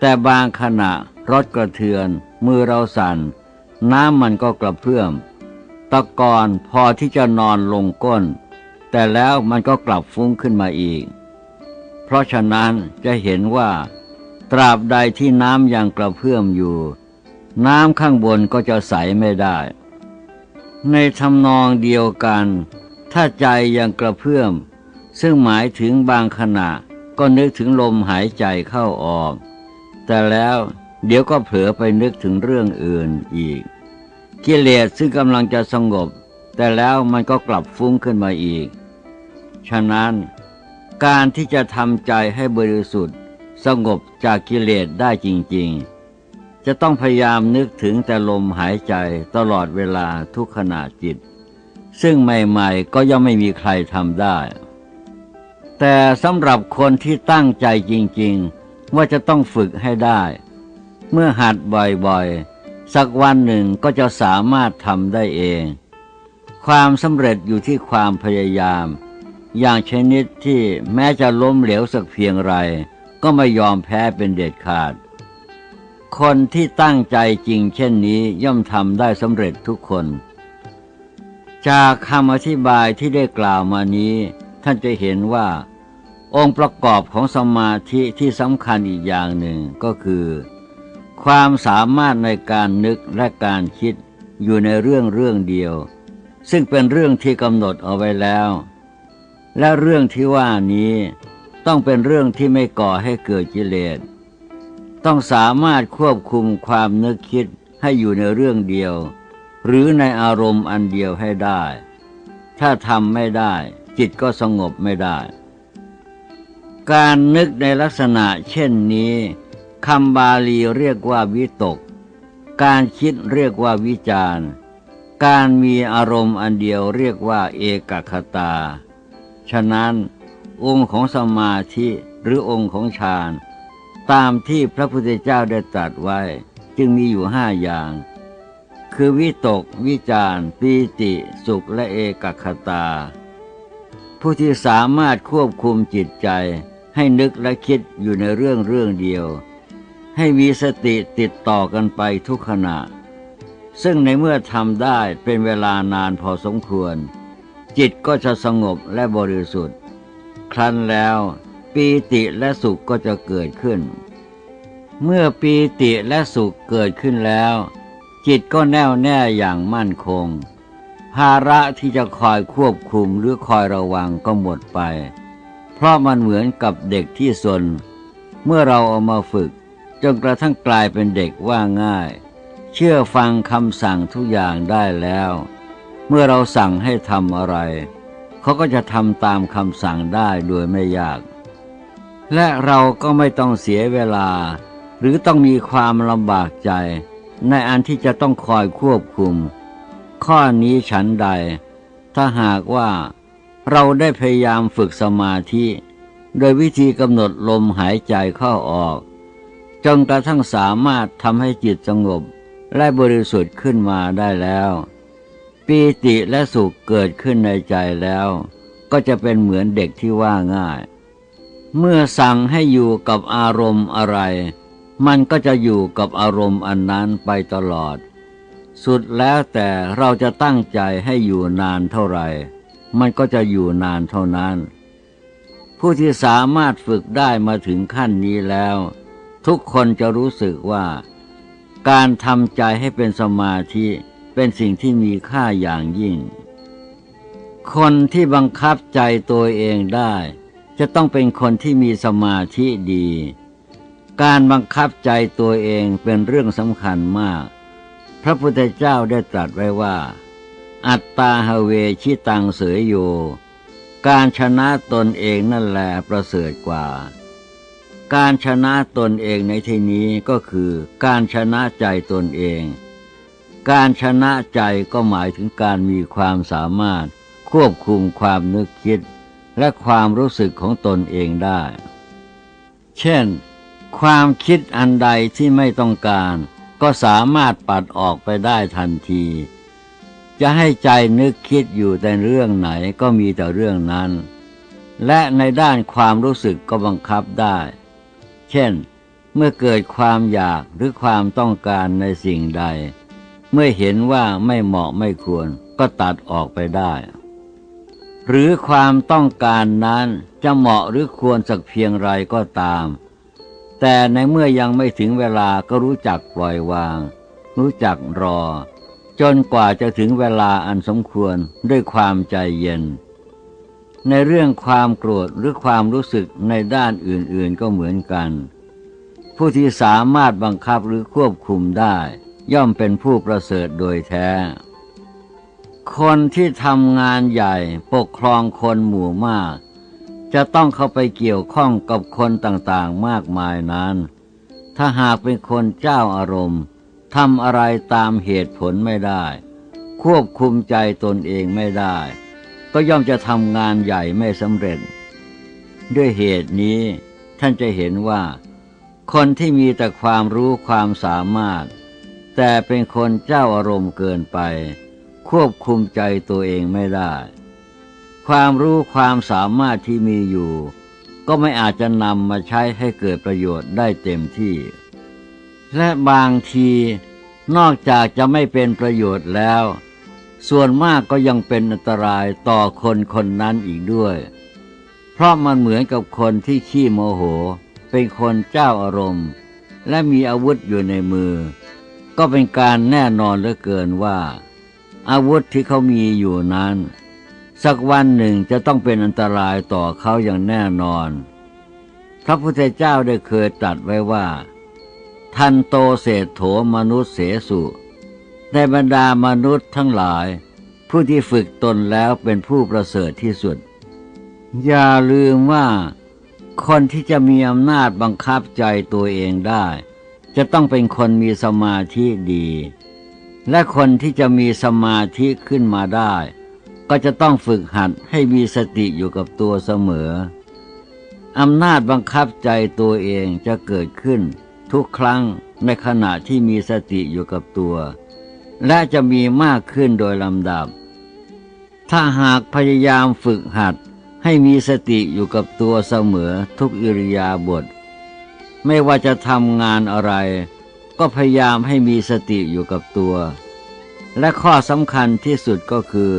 แต่บางขณะรถกระเทือน มือเราสั่น น้ำมันก็กระเพื่อม ตะกอนพอที่จะนอนลงก้น แต่แล้วมันก็กลับฟุ้งขึ้นมาอีก เพราะฉะนั้นจะเห็นว่า ตราบใดที่น้ำยังกระเพื่อมอยู่ น้ำข้างบนก็จะใสไม่ได้ ในทำนองเดียวกัน ถ้าใจยังกระเพื่อม ซึ่งหมายถึงบางขณะก็นึกถึงลมหายใจเข้าออก แต่แล้วเดี๋ยวก็เผลอไปนึกถึงเรื่องอื่นอีก กิเลสซึ่งกำลังจะสงบ แต่แล้วมันก็กลับฟุ้งขึ้นมาอีก ฉะนั้นการที่จะทำใจให้บริสุทธิ์ สงบจากกิเลสได้จริง ๆ จะต้องพยายามนึกถึงแต่ลมหายใจตลอดเวลาทุกขณะจิต ซึ่งใหม่ๆก็ยังไม่มีใครทำได้ แต่สำหรับคนที่ตั้งใจจริงๆ ว่าจะต้องฝึกให้ได้ เมื่อหัดบ่อยๆ สักวันหนึ่งก็จะสามารถทำได้เอง ความสำเร็จอยู่ที่ความพยายาม อย่างชนิดที่แม้จะล้มเหลวสักเพียงไร ก็ไม่ยอมแพ้เป็นเด็ดขาด คนที่ตั้งใจจริงเช่นนี้ย่อมทำได้สำเร็จทุกคน จากคำอธิบายที่ได้กล่าวมานี้ ท่านจะเห็นว่า องค์ประกอบของสมาธิที่สำคัญอีกอย่างหนึ่งก็คือ ความสามารถในการนึกและการคิดอยู่ในเรื่องเรื่องเดียว ซึ่งเป็นเรื่องที่กำหนดเอาไว้แล้ว และเรื่องที่ว่านี้ต้องเป็นเรื่องที่ไม่ก่อให้เกิดกิเลส ต้องสามารถควบคุมความนึกคิดให้อยู่ในเรื่องเดียว หรือในอารมณ์อันเดียวให้ได้ ถ้าทำไม่ได้ จิตก็สงบไม่ได้ การนึกในลักษณะเช่นนี้คำบาลีเรียกว่าวิตก การคิดเรียกว่าวิจารการมีอารมณ์อันเดียวเรียกว่าเอกคตา ฉะนั้น องค์ของสมาธิหรือองค์ของฌาน ตามที่พระพุทธเจ้าได้ตรัสไว้จึงมีอยู่ห้าอย่าง คือวิตก วิจารปีติ สุขและเอกคตา ผู้ที่สามารถควบคุมจิตใจให้นึกและคิดอยู่ในเรื่องเรื่องเดียว ให้มีสติติดต่อกันไปทุกขณะ ซึ่งในเมื่อทำได้เป็นเวลานานพอสมควร จิตก็จะสงบและบริสุทธิ์ ครั้นแล้ว ปีติและสุขก็จะเกิดขึ้น เมื่อปีติและสุขเกิดขึ้นแล้ว จิตก็แน่วแน่อย่างมั่นคง ภาระที่จะคอยควบคุมหรือคอยระวังก็หมดไป เพราะมันเหมือนกับเด็กที่สน เมื่อเราเอามาฝึกจนกระทั่งกลายเป็นเด็กว่าง่าย เชื่อฟังคำสั่งทุกอย่างได้แล้ว เมื่อเราสั่งให้ทำอะไร เขาก็จะทำตามคำสั่งได้โดยไม่ยาก และเราก็ไม่ต้องเสียเวลา หรือต้องมีความลำบากใจ ในอันที่จะต้องคอยควบคุม ข้อนี้ฉันใด ถ้าหากว่าเราได้พยายามฝึกสมาธิ โดยวิธีกำหนดลมหายใจเข้าออกจนกระทั่งสามารถทำให้จิตสงบและบริสุทธิ์ขึ้นมาได้แล้ว ปีติและสุขเกิดขึ้นในใจแล้ว ก็จะเป็นเหมือนเด็กที่ว่าง่าย เมื่อสั่งให้อยู่กับอารมณ์อะไร มันก็จะอยู่กับอารมณ์อันนั้นไปตลอด สุดแล้วแต่เราจะตั้งใจให้อยู่นานเท่าไหร่ มันก็จะอยู่นานเท่านั้น ผู้ที่สามารถฝึกได้มาถึงขั้นนี้แล้ว ทุกคนจะรู้สึกว่า การทำใจให้เป็นสมาธิเป็นสิ่งที่มีค่าอย่างยิ่ง คนที่บังคับใจตัวเองได้ จะต้องเป็นคนที่มีสมาธิดี การบังคับใจตัวเองเป็นเรื่องสำคัญมาก พระพุทธเจ้าได้ตรัสไว้ว่า อัตตาหเวชิตังเสยโย การชนะตนเองนั่นแหละประเสริฐกว่า การชนะตนเองในที่นี้ก็คือการชนะใจตนเอง การชนะใจก็หมายถึงการมีความสามารถควบคุมความนึกคิด และความรู้สึกของตนเองได้ เช่น ความคิดอันใดที่ไม่ต้องการ ก็สามารถปัดออกไปได้ทันที จะให้ใจนึกคิดอยู่แต่เรื่องไหนก็มีแต่เรื่องนั้น และในด้านความรู้สึกก็บังคับได้ เช่น เมื่อเกิดความอยากหรือความต้องการในสิ่งใด เมื่อเห็นว่าไม่เหมาะไม่ควรก็ตัดออกไปได้ หรือความต้องการนั้นจะเหมาะหรือควรสักเพียงไรก็ตาม แต่ในเมื่อยังไม่ถึงเวลาก็รู้จักปล่อยวาง รู้จักรอ จนกว่าจะถึงเวลาอันสมควรด้วยความใจเย็น ในเรื่องความโกรธหรือความรู้สึกในด้านอื่นๆก็เหมือนกัน ผู้ที่สามารถบังคับหรือควบคุมได้ ย่อมเป็นผู้ประเสริฐโดยแท้ คนที่ทำงานใหญ่ปกครองคนหมู่มาก จะต้องเข้าไปเกี่ยวข้องกับคนต่างๆมากมายนั้น ถ้าหากเป็นคนเจ้าอารมณ์ทำอะไรตามเหตุผลไม่ได้ ควบคุมใจตนเองไม่ได้ ก็ย่อมจะทำงานใหญ่ไม่สำเร็จ ด้วยเหตุนี้ท่านจะเห็นว่า คนที่มีแต่ความรู้ความสามารถ แต่เป็นคนเจ้าอารมณ์เกินไป ควบคุมใจตัวเองไม่ได้ ความรู้ความสามารถที่มีอยู่ ก็ไม่อาจจะนำมาใช้ให้เกิดประโยชน์ได้เต็มที่ และบางทีนอกจากจะไม่เป็นประโยชน์แล้ว ส่วนมากก็ยังเป็นอันตรายต่อคนคนนั้นอีกด้วย เพราะมันเหมือนกับคนที่ขี้โมโห เป็นคนเจ้าอารมณ์ และมีอาวุธอยู่ในมือ ก็เป็นการแน่นอนเหลือเกินว่า อาวุธที่เขามีอยู่นั้น สักวันหนึ่งจะต้องเป็นอันตรายต่อเขาอย่างแน่นอน พระพุทธเจ้าได้เคยตรัสไว้ว่า ทันโตเศรษโถมนุษย์เสสุในบรรดามนุษย์ทั้งหลาย ผู้ที่ฝึกตนแล้วเป็นผู้ประเสริฐที่สุด อย่าลืมว่าคนที่จะมีอำนาจบังคับใจตัวเองได้ จะต้องเป็นคนมีสมาธิดี และคนที่จะมีสมาธิขึ้นมาได้ ก็จะต้องฝึกหัดให้มีสติอยู่กับตัวเสมอ อำนาจบังคับใจตัวเองจะเกิดขึ้น ทุกครั้งในขณะที่มีสติอยู่กับตัว และจะมีมากขึ้นโดยลำดับ ถ้าหากพยายามฝึกหัดให้มีสติอยู่กับตัวเสมอทุกอิริยาบถไม่ว่าจะทำงานอะไร ก็พยายามให้มีสติอยู่กับตัว และข้อสำคัญที่สุดก็คือ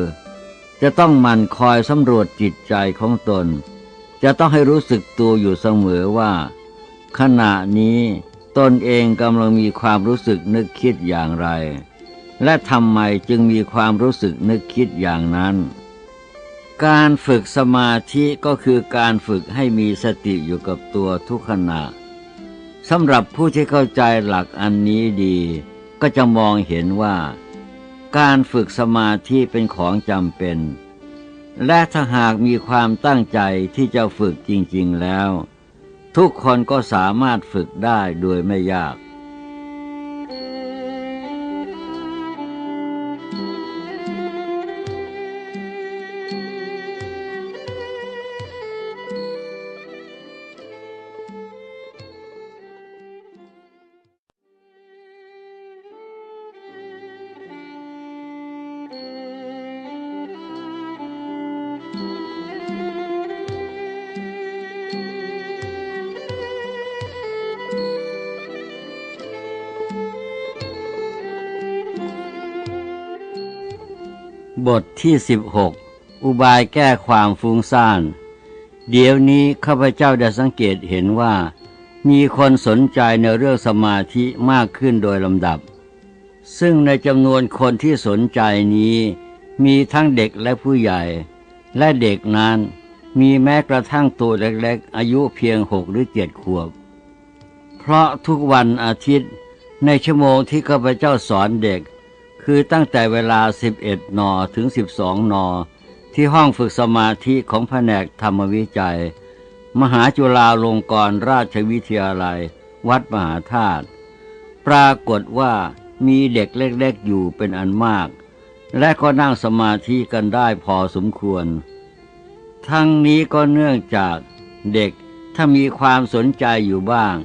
จะต้องมั่นคอยสำรวจจิตใจของตน จะต้องให้รู้สึกตัวอยู่เสมอว่า ขณะนี้ตนเองกำลังมีความรู้สึกนึกคิดอย่างไร และทำไมจึงมีความรู้สึกนึกคิดอย่างนั้น การฝึกสมาธิก็คือการฝึกให้มีสติอยู่กับตัวทุกขณะ สำหรับผู้ที่เข้าใจหลักอันนี้ดี ก็จะมองเห็นว่า การฝึกสมาธิเป็นของจำเป็น และถ้าหากมีความตั้งใจที่จะฝึกจริง ๆแล้ว ทุกคนก็สามารถฝึกได้โดยไม่ยาก บทที่สิบหกอุบายแก้ความฟุ้งซ่าน เดี๋ยวนี้ข้าพเจ้าได้สังเกตเห็นว่า มีคนสนใจในเรื่องสมาธิมากขึ้นโดยลำดับ ซึ่งในจำนวนคนที่สนใจนี้ มีทั้งเด็กและผู้ใหญ่ และเด็กนั้นมีแม้กระทั่งตัวเล็กๆ อายุเพียงหกหรือเจ็ดขวบ เพราะทุกวันอาทิตย์ในชั่วโมงที่ข้าพเจ้าสอนเด็ก คือตั้งแต่เวลา 11 น ถึง 12นทที่ห้องฝึกสมาธิของแผนกธรรมวิจัย มหาจุฬาลงกรณราชวิทยาลัย วัดมหาธาตุปรากฏว่ามีเด็กเล็กๆอยู่เป็นอันมาก และก็นั่งสมาธิกันได้พอสมควร ทั้งนี้ก็เนื่องจากเด็กถ้ามีความสนใจอยู่บ้าง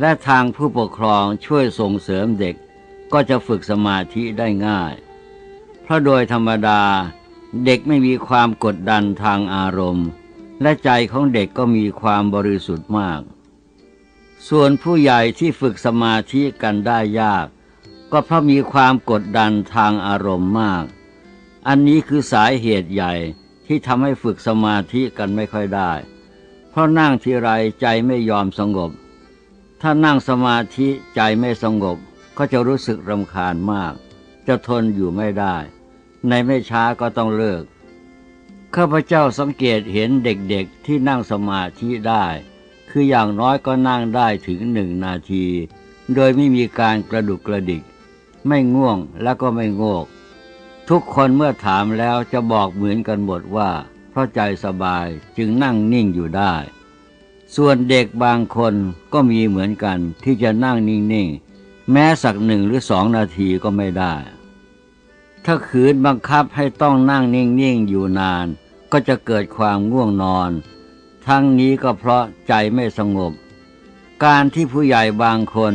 และทางผู้ปกครองช่วยส่งเสริมเด็ก ก็จะฝึกสมาธิได้ง่าย เพราะโดยธรรมดาเด็กไม่มีความกดดันทางอารมณ์ และใจของเด็กก็มีความบริสุทธิ์มาก ส่วนผู้ใหญ่ที่ฝึกสมาธิกันได้ยาก ก็เพราะมีความกดดันทางอารมณ์มาก อันนี้คือสาเหตุใหญ่ที่ทำให้ฝึกสมาธิกันไม่ค่อยได้ เพราะนั่งทีไรใจไม่ยอมสงบ ถ้านั่งสมาธิใจไม่สงบ ก็จะรู้สึกรำคาญมาก จะทนอยู่ไม่ได้ ในไม่ช้าก็ต้องเลิก ข้าพเจ้าสังเกตเห็นเด็กๆที่นั่งสมาธิได้ คืออย่างน้อยก็นั่งได้ถึงหนึ่งนาที โดยไม่มีการกระดุกกระดิก ไม่ง่วงและก็ไม่โงก ทุกคนเมื่อถามแล้วจะบอกเหมือนกันหมดว่า เพราะใจสบายจึงนั่งนิ่งอยู่ได้ ส่วนเด็กบางคนก็มีเหมือนกันที่จะนั่งนิ่งๆ แม้สักหนึ่งหรือสองนาทีก็ไม่ได้ ถ้าขืนบังคับให้ต้องนั่งนิ่งๆอยู่นาน ก็จะเกิดความง่วงนอน ทั้งนี้ก็เพราะใจไม่สงบ การที่ผู้ใหญ่บางคน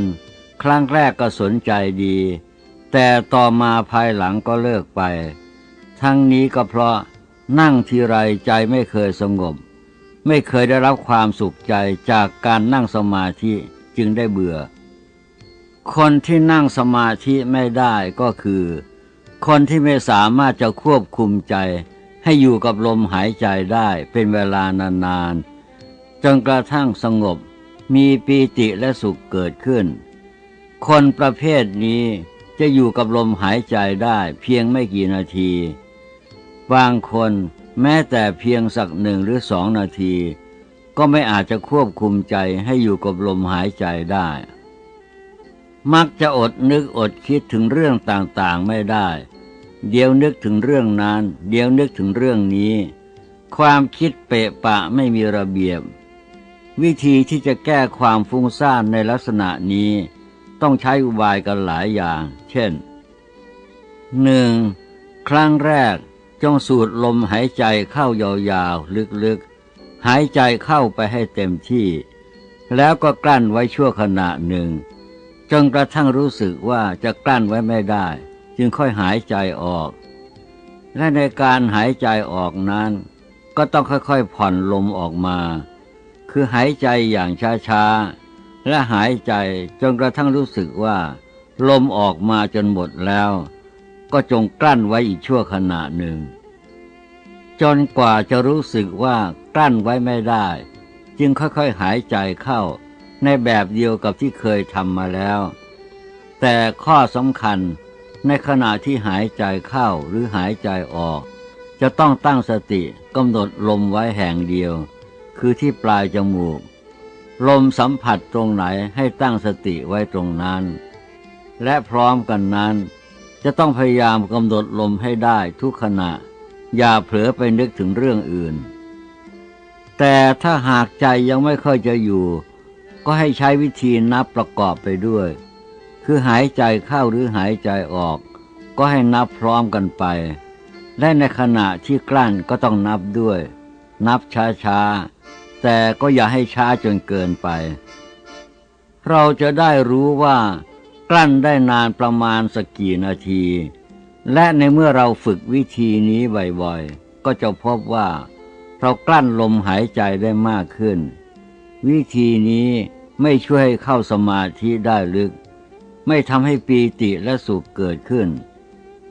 ครั้งแรกก็สนใจดี แต่ต่อมาภายหลังก็เลิกไป ทั้งนี้ก็เพราะนั่งทีไรใจไม่เคยสงบ ไม่เคยได้รับความสุขใจจากการนั่งสมาธิจึงได้เบื่อ คนที่นั่งสมาธิไม่ได้ก็คือ คนที่ไม่สามารถจะควบคุมใจ ให้อยู่กับลมหายใจได้เป็นเวลานานๆจนกระทั่งสงบมีปีติและสุขเกิดขึ้น คนประเภทนี้จะอยู่กับลมหายใจได้เพียงไม่กี่นาที บางคนแม้แต่เพียงสักหนึ่งหรือสองนาที ก็ไม่อาจจะควบคุมใจให้อยู่กับลมหายใจได้ มักจะอดนึกอดคิดถึงเรื่องต่างๆไม่ได้ เดี๋ยวนึกถึงเรื่องนั้น เดี๋ยวนึกถึงเรื่องนี้ ความคิดเปะปะไม่มีระเบียบ วิธีที่จะแก้ความฟุ้งซ่านในลักษณะนี้ ต้องใช้อุบายกันหลายอย่าง เช่น 1. ครั้งแรกจงสูดลมหายใจเข้ายาวๆ ลึกๆ หายใจเข้าไปให้เต็มที่ แล้วก็กลั้นไว้ชั่วขณะหนึ่ง จนกระทั่งรู้สึกว่าจะกลั้นไว้ไม่ได้ จึงค่อยหายใจออก และในการหายใจออกนั้น ก็ต้องค่อยๆผ่อนลมออกมา คือหายใจอย่างช้าๆ และหายใจจนกระทั่งรู้สึกว่า ลมออกมาจนหมดแล้ว ก็จงกลั้นไว้อีกชั่วขณะหนึ่ง จนกว่าจะรู้สึกว่ากลั้นไว้ไม่ได้ จึงค่อยๆหายใจเข้า ในแบบเดียวกับที่เคยทำมาแล้ว แต่ข้อสำคัญในขณะที่หายใจเข้าหรือหายใจออก จะต้องตั้งสติกำหนดลมไว้แห่งเดียว คือที่ปลายจมูก ลมสัมผัสตรงไหนให้ตั้งสติไว้ตรงนั้น และพร้อมกันนั้น จะต้องพยายามกำหนดลมให้ได้ทุกขณะ อย่าเผลอไปนึกถึงเรื่องอื่น แต่ถ้าหากใจยังไม่ค่อยจะอยู่ ก็ให้ใช้วิธีนับประกอบไปด้วย คือหายใจเข้าหรือหายใจออก ก็ให้นับพร้อมกันไป และในขณะที่กลั้นก็ต้องนับด้วย นับช้าๆ แต่ก็อย่าให้ช้าจนเกินไป เราจะได้รู้ว่ากลั้นได้นานประมาณสักกี่นาที และในเมื่อเราฝึกวิธีนี้บ่อยๆ ก็จะพบว่า เรากลั้นลมหายใจได้มากขึ้น วิธีนี้ ไม่ช่วยให้เข้าสมาธิได้ลึก ไม่ทำให้ปีติและสุขเกิดขึ้น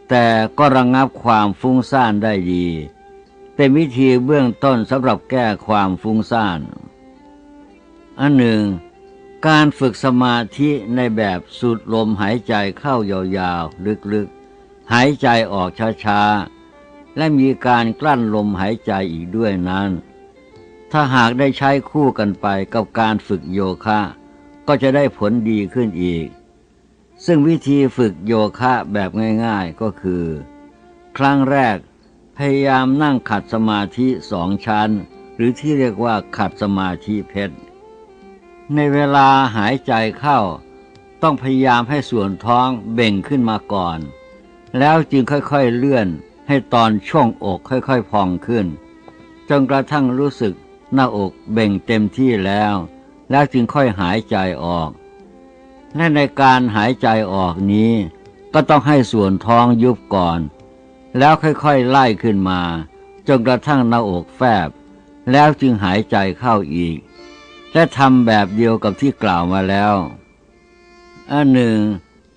แต่ก็ระงงับความฟุ้งซ่านได้ดี เป็นวิธีเบื้องต้นสำหรับแก้ความฟุ้งซ่าน อันหนึ่ง การฝึกสมาธิในแบบสูดลมหายใจเข้ายาวๆ ลึกๆ หายใจออกช้าๆ และมีการกลั้นลมหายใจอีกด้วยนั้น ถ้าหากได้ใช้คู่กันไปกับการฝึกโยคะ ก็จะได้ผลดีขึ้นอีก ซึ่งวิธีฝึกโยคะแบบง่ายๆก็คือ ครั้งแรกพยายามนั่งขัดสมาธิสองชั้น หรือที่เรียกว่าขัดสมาธิเพชร ในเวลาหายใจเข้า ต้องพยายามให้ส่วนท้องเบ่งขึ้นมาก่อน แล้วจึงค่อยๆเลื่อนให้ตอนช่วงอกค่อยๆพองขึ้น จนกระทั่งรู้สึก หน้าอกเบ่งเต็มที่แล้ว แล้วจึงค่อยหายใจออก และในการหายใจออกนี้ ก็ต้องให้ส่วนท้องยุบก่อน แล้วค่อยๆไล่ขึ้นมาจนกระทั่งหน้าอกแฟบ แล้วจึงหายใจเข้าอีก และทำแบบเดียวกับที่กล่าวมาแล้วอันหนึ่ง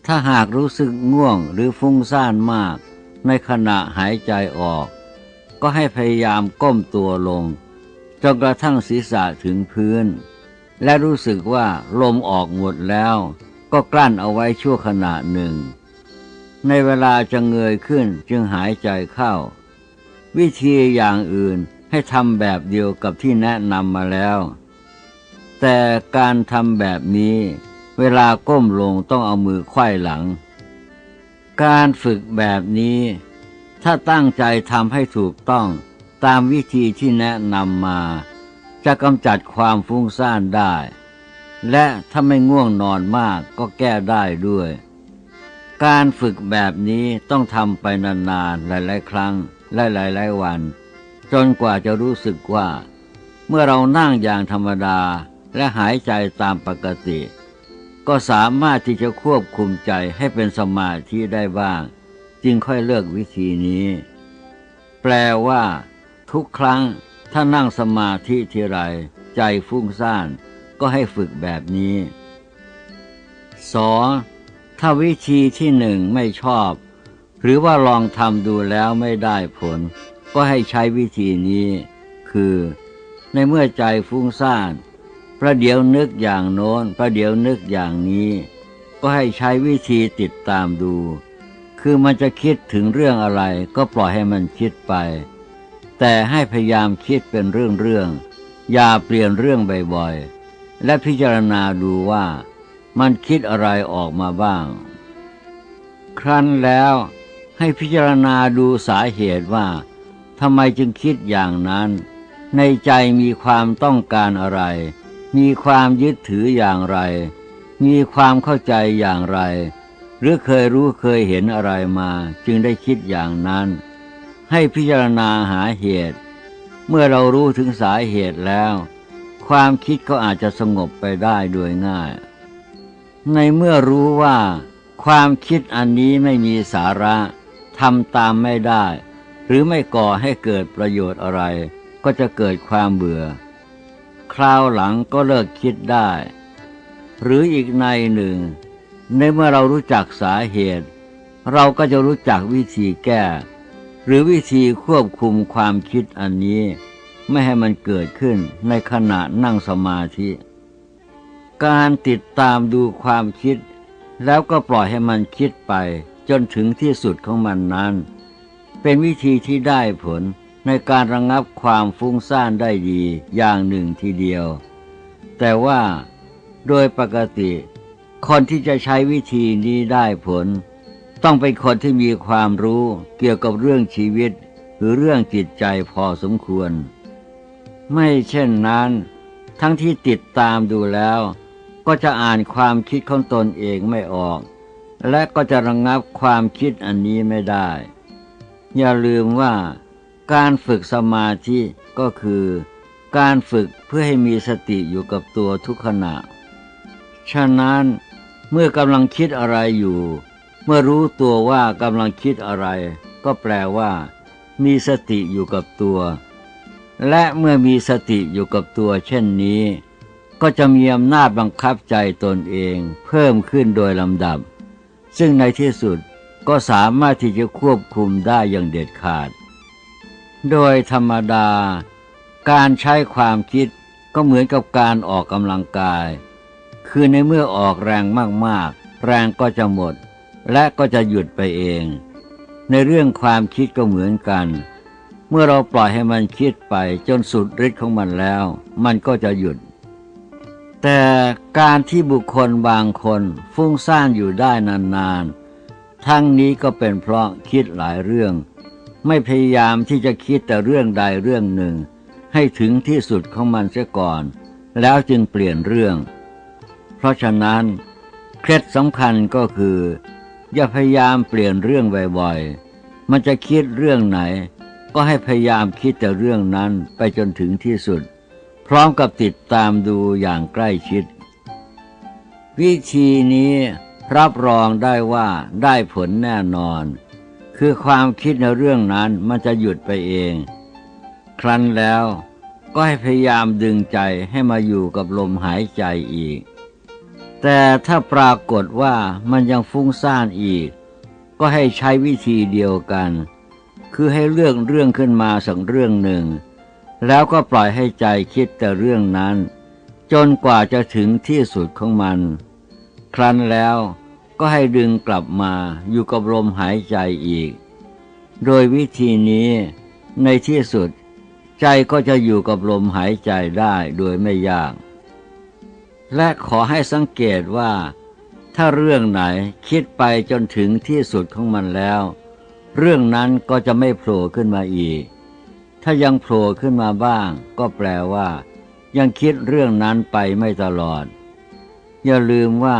ถ้าหากรู้สึกง่วงหรือฟุ้งซ่านมาก ในขณะหายใจออก ก็ให้พยายามก้มตัวลง จนกระทั่งศีรษะถึงพื้น และรู้สึกว่าลมออกหมดแล้ว ก็กลั้นเอาไว้ชั่วขณะหนึ่ง ในเวลาจะเงยขึ้นจึงหายใจเข้า วิธีอย่างอื่นให้ทำแบบเดียวกับที่แนะนำมาแล้ว แต่การทำแบบนี้ เวลาก้มลงต้องเอามือไขว้หลัง การฝึกแบบนี้ ถ้าตั้งใจทำให้ถูกต้อง ตามวิธีที่แนะนำมา จะกำจัดความฟุ้งซ่านได้ และถ้าไม่ง่วงนอนมากก็แก้ได้ด้วย การฝึกแบบนี้ต้องทำไปนานๆหลายๆ ครั้งและหลายๆวัน จนกว่าจะรู้สึกว่า เมื่อเรานั่งอย่างธรรมดาและหายใจตามปกติ ก็สามารถที่จะควบคุมใจให้เป็นสมาธิได้บ้าง จึงค่อยเลิกวิธีนี้ แปลว่า ทุกครั้งถ้านั่งสมาธิทีไรใจฟุ้งซ่านก็ให้ฝึกแบบนี้ 2. ถ้าวิธีที่หนึ่งไม่ชอบ หรือว่าลองทำดูแล้วไม่ได้ผล ก็ให้ใช้วิธีนี้ คือ ในเมื่อใจฟุ้งซ่านประเดี๋ยวนึกอย่างโน้นประเดี๋ยวนึกอย่างนี้ ก็ให้ใช้วิธีติดตามดู คือมันจะคิดถึงเรื่องอะไรก็ปล่อยให้มันคิดไป แต่ให้พยายามคิดเป็นเรื่องๆ อย่าเปลี่ยนเรื่องบ่อยๆ และพิจารณาดูว่ามันคิดอะไรออกมาบ้าง ครั้นแล้วให้พิจารณาดูสาเหตุว่าทำไมจึงคิดอย่างนั้น ในใจมีความต้องการอะไร มีความยึดถืออย่างไร มีความเข้าใจอย่างไร หรือเคยรู้เคยเห็นอะไรมา จึงได้คิดอย่างนั้น ให้พิจารณาหาเหตุ เมื่อเรารู้ถึงสาเหตุแล้ว ความคิดก็อาจจะสงบไปได้โดยง่าย ในเมื่อรู้ว่า ความคิดอันนี้ไม่มีสาระทำตามไม่ได้ หรือไม่ก่อให้เกิดประโยชน์อะไร ก็จะเกิดความเบื่อ คราวหลังก็เลิกคิดได้ หรืออีกในหนึ่ง ในเมื่อเรารู้จักสาเหตุ เราก็จะรู้จักวิธีแก้ หรือวิธีควบคุมความคิดอันนี้ ไม่ให้มันเกิดขึ้นในขณะนั่งสมาธิ การติดตามดูความคิด แล้วก็ปล่อยให้มันคิดไป จนถึงที่สุดของมันนั้น เป็นวิธีที่ได้ผลในการระงงับความฟุ้งซ่านได้ดีอย่างหนึ่งทีเดียว แต่ว่าโดยปกติ คนที่จะใช้วิธีนี้ได้ผล ต้องเป็นคนที่มีความรู้เกี่ยวกับเรื่องชีวิต หรือเรื่องจิตใจพอสมควร ไม่เช่นนั้น ทั้งที่ติดตามดูแล้ว ก็จะอ่านความคิดของตนเองไม่ออก และก็จะระงงับความคิดอันนี้ไม่ได้ อย่าลืมว่า การฝึกสมาธิก็คือ การฝึกเพื่อให้มีสติอยู่กับตัวทุกขณะ ฉะนั้นเมื่อกำลังคิดอะไรอยู่ มื่อรู้ตัวว่ากำลังคิดอะไร ก็แปลว่า มีสติอยู่กับตัว และเมื่อมีสติอยู่กับตัวเช่นนี้ ก็จะมีอำนาจบังคับใจตนเอง เพิ่มขึ้นโดยลำดับ ซึ่งในที่สุดก็สามารถที่จะควบคุมได้อย่างเด็ดขาด โดยธรรมดา การใช้ความคิดก็เหมือนกับการออกกำลังกาย คือในเมื่อออกแรงมากๆ แรงก็จะหมด และก็จะหยุดไปเอง ในเรื่องความคิดก็เหมือนกัน เมื่อเราปล่อยให้มันคิดไปจนสุดฤทธิ์ของมันแล้ว มันก็จะหยุด แต่การที่บุคคลบางคนฟุ้งซ่านอยู่ได้นานๆ ทั้งนี้ก็เป็นเพราะคิดหลายเรื่อง ไม่พยายามที่จะคิดแต่เรื่องใดเรื่องหนึ่ง ให้ถึงที่สุดของมันเสียก่อน แล้วจึงเปลี่ยนเรื่อง เพราะฉะนั้นเคล็ดสำคัญก็คือ อย่าพยายามเปลี่ยนเรื่องบ่อยๆ มันจะคิดเรื่องไหน ก็ให้พยายามคิดแต่เรื่องนั้นไปจนถึงที่สุด พร้อมกับติดตามดูอย่างใกล้ชิด วิธีนี้รับรองได้ว่าได้ผลแน่นอน คือความคิดในเรื่องนั้นมันจะหยุดไปเอง ครั้นแล้วก็ให้พยายามดึงใจให้มาอยู่กับลมหายใจอีก แต่ถ้าปรากฏว่ามันยังฟุ้งซ่านอีก ก็ให้ใช้วิธีเดียวกัน คือให้เลือกเรื่องขึ้นมาสักเรื่องหนึ่ง แล้วก็ปล่อยให้ใจคิดแต่เรื่องนั้น จนกว่าจะถึงที่สุดของมัน ครั้นแล้วก็ให้ดึงกลับมาอยู่กับลมหายใจอีก โดยวิธีนี้ในที่สุด ใจก็จะอยู่กับลมหายใจได้โดยไม่ยาก และขอให้สังเกตว่า ถ้าเรื่องไหนคิดไปจนถึงที่สุดของมันแล้ว เรื่องนั้นก็จะไม่โผล่ขึ้นมาอีก ถ้ายังโผล่ขึ้นมาบ้าง ก็แปลว่า ยังคิดเรื่องนั้นไปไม่ตลอด อย่าลืมว่า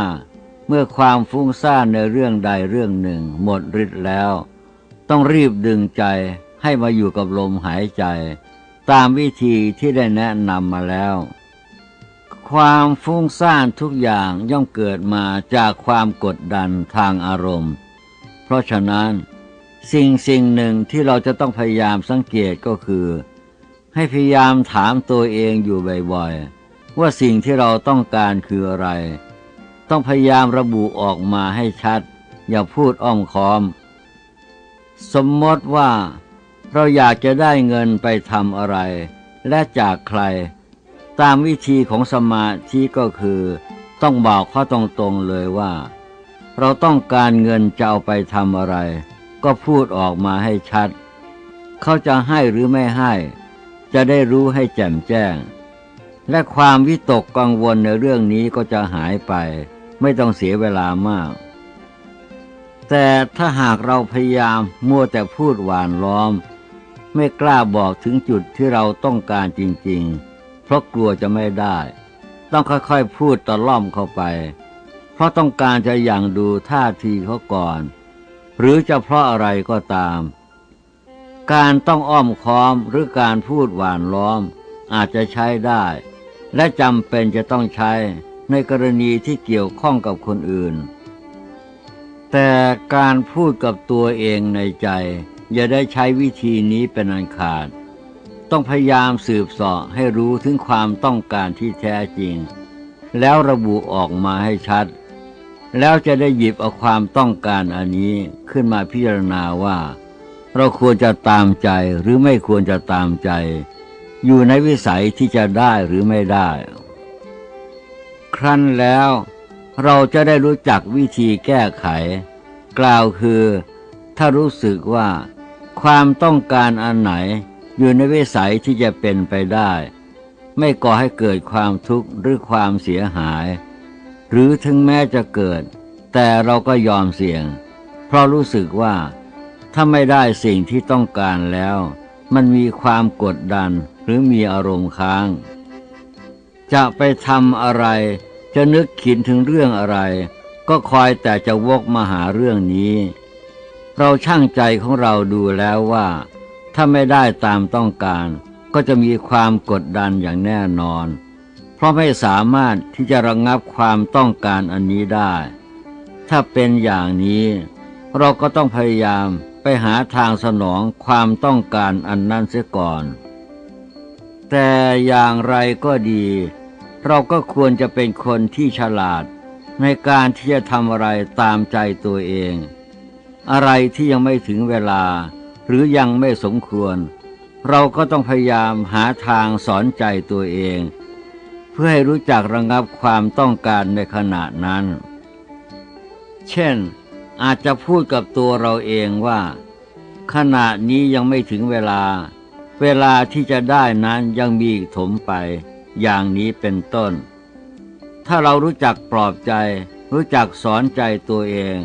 เมื่อความฟุ้งซ่านในเรื่องใดเรื่องหนึ่ง หมดฤทธิ์แล้ว ต้องรีบดึงใจให้มาอยู่กับลมหายใจ ตามวิธีที่ได้แนะนำมาแล้ว ความฟุ้งซ่านทุกอย่างย่อมเกิดมาจากความกดดันทางอารมณ์ เพราะฉะนั้น สิ่งสิ่งหนึ่งที่เราจะต้องพยายามสังเกตก็คือ ให้พยายามถามตัวเองอยู่บ่อยๆ ว่าสิ่งที่เราต้องการคืออะไร ต้องพยายามระบุออกมาให้ชัด อย่าพูดอ้อมค้อม สมมติว่า เราอยากจะได้เงินไปทำอะไร และจากใคร ตามวิธีของสมาธิก็คือ ต้องบอกเขาตรงๆเลยว่า เราต้องการเงินจะเอาไปทำอะไร ก็พูดออกมาให้ชัด เขาจะให้หรือไม่ให้ จะได้รู้ให้แจ่มแจ้ง และความวิตกกังวลในเรื่องนี้ก็จะหายไป ไม่ต้องเสียเวลามาก แต่ถ้าหากเราพยายามมัวแต่พูดหวานล้อม ไม่กล้าบอกถึงจุดที่เราต้องการจริง ๆ ราะกลัวจะไม่ได้ ต้องค่อยๆพูดตะล่อมเข้าไป เพราะต้องการจะอย่างดูท่าทีเขาก่อน หรือจะเพราะอะไรก็ตาม การต้องอ้อมค้อมหรือการพูดหวานล้อม อาจจะใช้ได้ และจำเป็นจะต้องใช้ในกรณีที่เกี่ยวข้องกับคนอื่น แต่การพูดกับตัวเองในใจ อย่าได้ใช้วิธีนี้เป็นอันขาด ต้องพยายามสืบสอบให้รู้ถึงความต้องการที่แท้จริง แล้วระบุออกมาให้ชัด แล้วจะได้หยิบเอาความต้องการอันนี้ขึ้นมาพิจารณาว่า เราควรจะตามใจหรือไม่ควรจะตามใจ อยู่ในวิสัยที่จะได้หรือไม่ได้ ครั้นแล้วเราจะได้รู้จักวิธีแก้ไข กล่าวคือ ถ้ารู้สึกว่า ความต้องการอันไหน อยู่ในวิสัยที่จะเป็นไปได้ ไม่ก่อให้เกิดความทุกข์หรือความเสียหาย หรือถึงแม้จะเกิด แต่เราก็ยอมเสี่ยง เพราะรู้สึกว่า ถ้าไม่ได้สิ่งที่ต้องการแล้ว มันมีความกดดันหรือมีอารมณ์ค้าง จะไปทำอะไร จะนึกขินถึงเรื่องอะไร ก็คอยแต่จะวกมาหาเรื่องนี้ เราช่างใจของเราดูแล้วว่า ถ้าไม่ได้ตามต้องการ ก็จะมีความกดดันอย่างแน่นอน เพราะไม่สามารถที่จะระงงับความต้องการอันนี้ได้ ถ้าเป็นอย่างนี้ เราก็ต้องพยายามไปหาทางสนองความต้องการอันนั้นเสียก่อน แต่อย่างไรก็ดี เราก็ควรจะเป็นคนที่ฉลาดในการที่จะทำอะไรตามใจตัวเอง อะไรที่ยังไม่ถึงเวลา หรือยังไม่สมควร เราก็ต้องพยายามหาทางสอนใจตัวเอง เพื่อให้รู้จักระงับความต้องการในขณะนั้น เช่น อาจจะพูดกับตัวเราเองว่า ขณะนี้ยังไม่ถึงเวลา เวลาที่จะได้นั้นยังมีถมไป อย่างนี้เป็นต้น ถ้าเรารู้จักปลอบใจ รู้จักสอนใจตัวเอง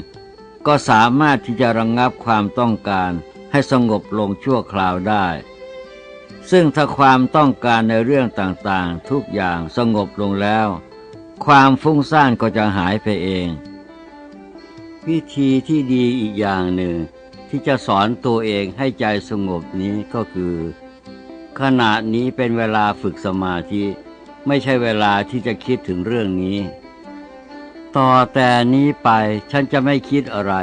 ก็สามารถที่จะระงงับความต้องการ ให้สงบลงชั่วคราวได้ ซึ่งถ้าความต้องการในเรื่องต่างๆ ทุกอย่างสงบลงแล้ว ความฟุ้งซ่านก็จะหายไปเอง วิธีที่ดีอีกอย่างหนึ่ง ที่จะสอนตัวเองให้ใจสงบนี้ก็คือ ขณะนี้เป็นเวลาฝึกสมาธิ ไม่ใช่เวลาที่จะคิดถึงเรื่องนี้ ต่อแต่นี้ไปฉันจะไม่คิดอะไร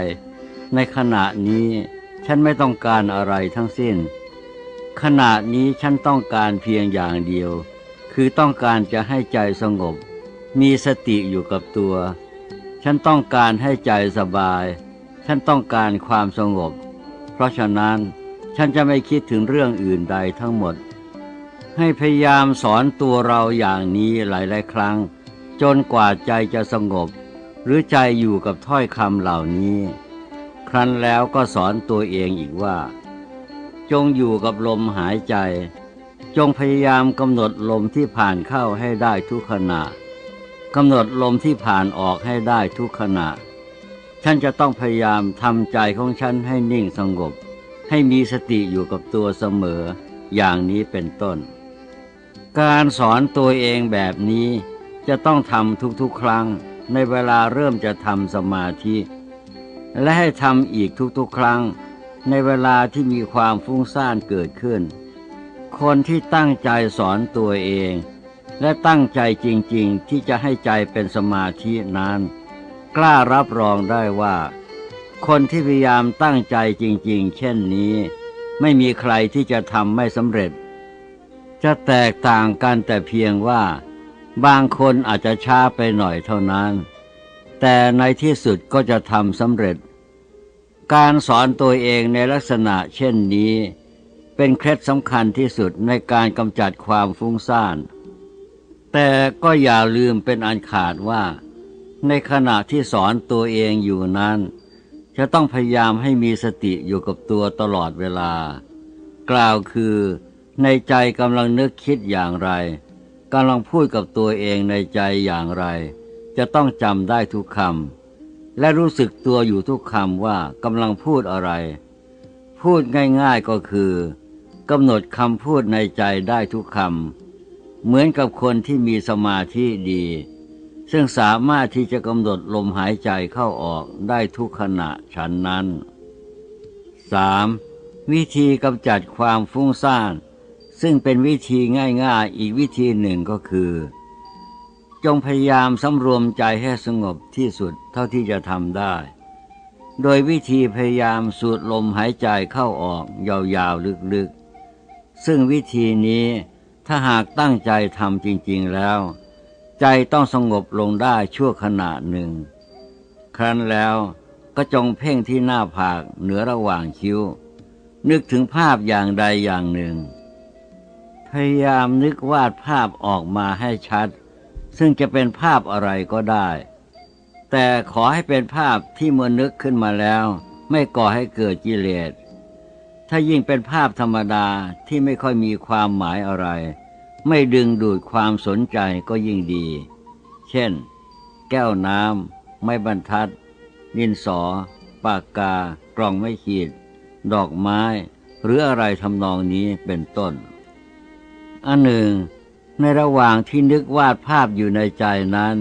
ในขณะนี้ ฉันไม่ต้องการอะไรทั้งสิ้น ขณะนี้ฉันต้องการเพียงอย่างเดียว คือต้องการจะให้ใจสงบ มีสติอยู่กับตัว ฉันต้องการให้ใจสบาย ฉันต้องการความสงบ เพราะฉะนั้นฉันจะไม่คิดถึงเรื่องอื่นใดทั้งหมด ให้พยายามสอนตัวเราอย่างนี้หลายๆ ครั้ง จนกว่าใจจะสงบ หรือใจอยู่กับถ้อยคำเหล่านี้ ครั้นแล้วก็สอนตัวเองอีกว่า จงอยู่กับลมหายใจ จงพยายามกำหนดลมที่ผ่านเข้าให้ได้ทุกขณะกำหนดลมที่ผ่านออกให้ได้ทุกขณะ ฉันจะต้องพยายามทำใจของฉันให้นิ่งสงบ ให้มีสติอยู่กับตัวเสมอ อย่างนี้เป็นต้น การสอนตัวเองแบบนี้จะต้องทำทุกๆครั้งในเวลาเริ่มจะทำสมาธิ และให้ทำอีกทุกๆครั้ง ในเวลาที่มีความฟุ้งซ่านเกิดขึ้น คนที่ตั้งใจสอนตัวเอง และตั้งใจจริงๆ ที่จะให้ใจเป็นสมาธินั้น กล้ารับรองได้ว่า คนที่พยายามตั้งใจจริงๆ เช่นนี้ ไม่มีใครที่จะทำไม่สำเร็จ จะแตกต่างกันแต่เพียงว่า บางคนอาจจะช้าไปหน่อยเท่านั้น แต่ในที่สุดก็จะทำสำเร็จ การสอนตัวเองในลักษณะเช่นนี้ เป็นเคล็ดสำคัญที่สุดในการกำจัดความฟุ้งซ่าน แต่ก็อย่าลืมเป็นอันขาดว่า ในขณะที่สอนตัวเองอยู่นั้น จะต้องพยายามให้มีสติอยู่กับตัวตลอดเวลา กล่าวคือในใจกำลังนึกคิดอย่างไรกำลังพูดกับตัวเองในใจอย่างไร จะต้องจำได้ทุกคำและรู้สึกตัวอยู่ทุกคำว่ากำลังพูดอะไร พูดง่ายๆก็คือกำหนดคำพูดในใจได้ทุกคำเหมือนกับคนที่มีสมาธิดี ซึ่งสามารถที่จะกำหนดลมหายใจเข้าออกได้ทุกขณะฉันนั้น 3. วิธีกำจัดความฟุ้งซ่าน ซึ่งเป็นวิธีง่ายๆ อีกวิธีหนึ่งก็คือ จงพยายามสำรวมใจให้สงบที่สุดเท่าที่จะทำได้ โดยวิธีพยายามสูดลมหายใจเข้าออกยาวๆลึกๆ ซึ่งวิธีนี้ถ้าหากตั้งใจทำจริงๆแล้ว ใจต้องสงบลงได้ชั่วขณะหนึ่ง ครั้นแล้วก็จงเพ่งที่หน้าผากเหนือระหว่างคิ้ว นึกถึงภาพอย่างใดอย่างหนึ่ง พยายามนึกวาดภาพออกมาให้ชัด ซึ่งจะเป็นภาพอะไรก็ได้ แต่ขอให้เป็นภาพที่เมื่อนึกขึ้นมาแล้ว ไม่ก่อให้เกิดกิเลส ถ้ายิ่งเป็นภาพธรรมดาที่ไม่ค่อยมีความหมายอะไร ไม่ดึงดูดความสนใจก็ยิ่งดี เช่น แก้วน้ำไม้บรรทัด ดินสอ ปากกา กล่องไม่ขีด ดอกไม้ หรืออะไรทำนองนี้เป็นต้น อันหนึ่ง ในระหว่างที่นึกวาดภาพอยู่ในใจนั้น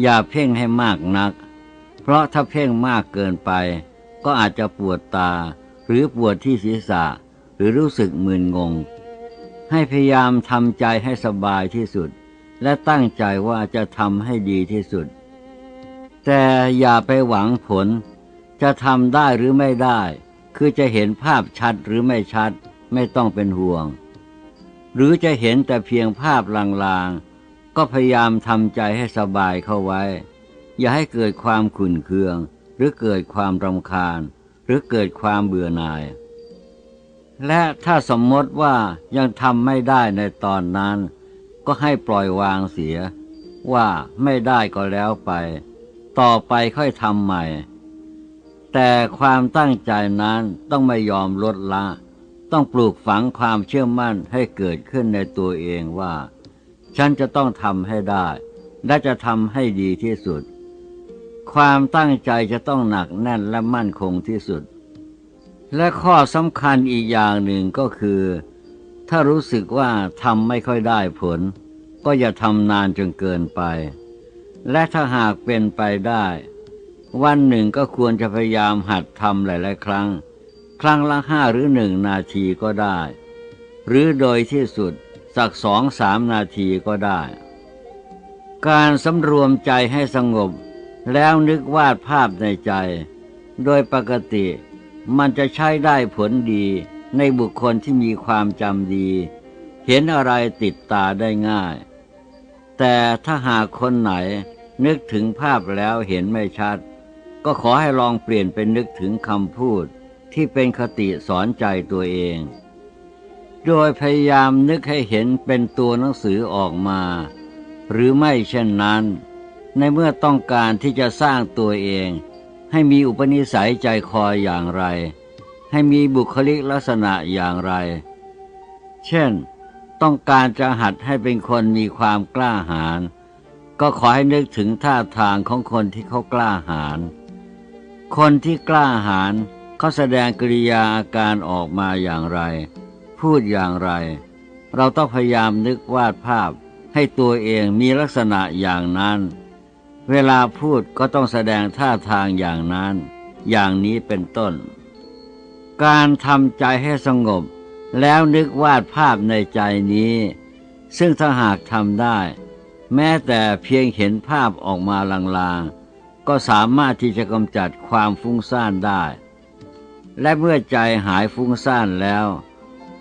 อย่าเพ่งให้มากนัก เพราะถ้าเพ่งมากเกินไป ก็อาจจะปวดตา หรือปวดที่ศีรษะ หรือรู้สึกมึนงง ให้พยายามทำใจให้สบายที่สุด และตั้งใจว่าจะทำให้ดีที่สุด แต่อย่าไปหวังผล จะทำได้หรือไม่ได้ คือจะเห็นภาพชัดหรือไม่ชัด ไม่ต้องเป็นห่วง หรือจะเห็นแต่เพียงภาพลางๆ ก็พยายามทำใจให้สบายเข้าไว้ อย่าให้เกิดความขุ่นเคือง หรือเกิดความรำคาญ หรือเกิดความเบื่อหน่าย และถ้าสมมติว่ายังทำไม่ได้ในตอนนั้น ก็ให้ปล่อยวางเสีย ว่าไม่ได้ก็แล้วไป ต่อไปค่อยทำใหม่ แต่ความตั้งใจนั้นต้องไม่ยอมลดละ ต้องปลูกฝังความเชื่อมั่นให้เกิดขึ้นในตัวเองว่า ฉันจะต้องทำให้ได้ และจะทำให้ดีที่สุด ความตั้งใจจะต้องหนักแน่นและมั่นคงที่สุด และข้อสำคัญอีกอย่างหนึ่งก็คือ ถ้ารู้สึกว่าทำไม่ค่อยได้ผล ก็อย่าทำนานจนเกินไป และถ้าหากเป็นไปได้ วันหนึ่งก็ควรจะพยายามหัดทำหลาย ๆ ครั้ง ครั้งละห้าหรือหนึ่งนาทีก็ได้ หรือโดยที่สุดสักสองสามนาทีก็ได้ การสำรวมใจให้สงบแล้วนึกวาดภาพในใจ โดยปกติมันจะใช้ได้ผลดีในบุคคลที่มีความจำดี เห็นอะไรติดตาได้ง่าย แต่ถ้าหากคนไหนนึกถึงภาพแล้วเห็นไม่ชัด ก็ขอให้ลองเปลี่ยนเป็นนึกถึงคำพูด ที่เป็นคติสอนใจตัวเอง โดยพยายามนึกให้เห็นเป็นตัวหนังสือออกมา หรือไม่เช่นนั้น ในเมื่อต้องการที่จะสร้างตัวเอง ให้มีอุปนิสัยใจคออย่างไร ให้มีบุคลิกลักษณะอย่างไร เช่น ต้องการจะหัดให้เป็นคนมีความกล้าหาญก็ขอให้นึกถึงท่าทางของคนที่เขากล้าหาญคนที่กล้าหาญ เขาแสดงกริยาอาการออกมาอย่างไร พูดอย่างไร เราต้องพยายามนึกวาดภาพ ให้ตัวเองมีลักษณะอย่างนั้น เวลาพูดก็ต้องแสดงท่าทางอย่างนั้น อย่างนี้เป็นต้น การทำใจให้สงบ แล้วนึกวาดภาพในใจนี้ ซึ่งถ้าหากทำได้ แม้แต่เพียงเห็นภาพออกมาลางๆก็สามารถที่จะกำจัดความฟุ้งซ่านได้ และเมื่อใจหายฟุ้งซ่านแล้ว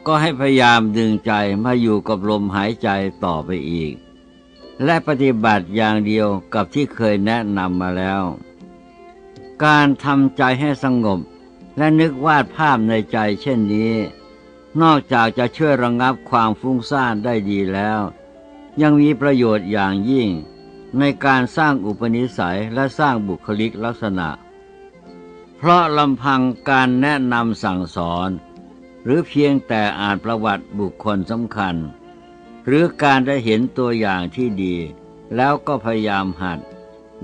ก็ให้พยายามดึงใจมาอยู่กับลมหายใจต่อไปอีก และปฏิบัติอย่างเดียวกับที่เคยแนะนำมาแล้ว การทำใจให้สงบ และนึกวาดภาพในใจเช่นนี้ นอกจากจะช่วยระงงับความฟุ้งซ่านได้ดีแล้ว ยังมีประโยชน์อย่างยิ่งในการสร้างอุปนิสัยและสร้างบุคลิกลักษณะ เพราะลำพังการแนะนำสั่งสอน หรือเพียงแต่อ่านประวัติบุคคลสำคัญ หรือการได้เห็นตัวอย่างที่ดี แล้วก็พยายามหัด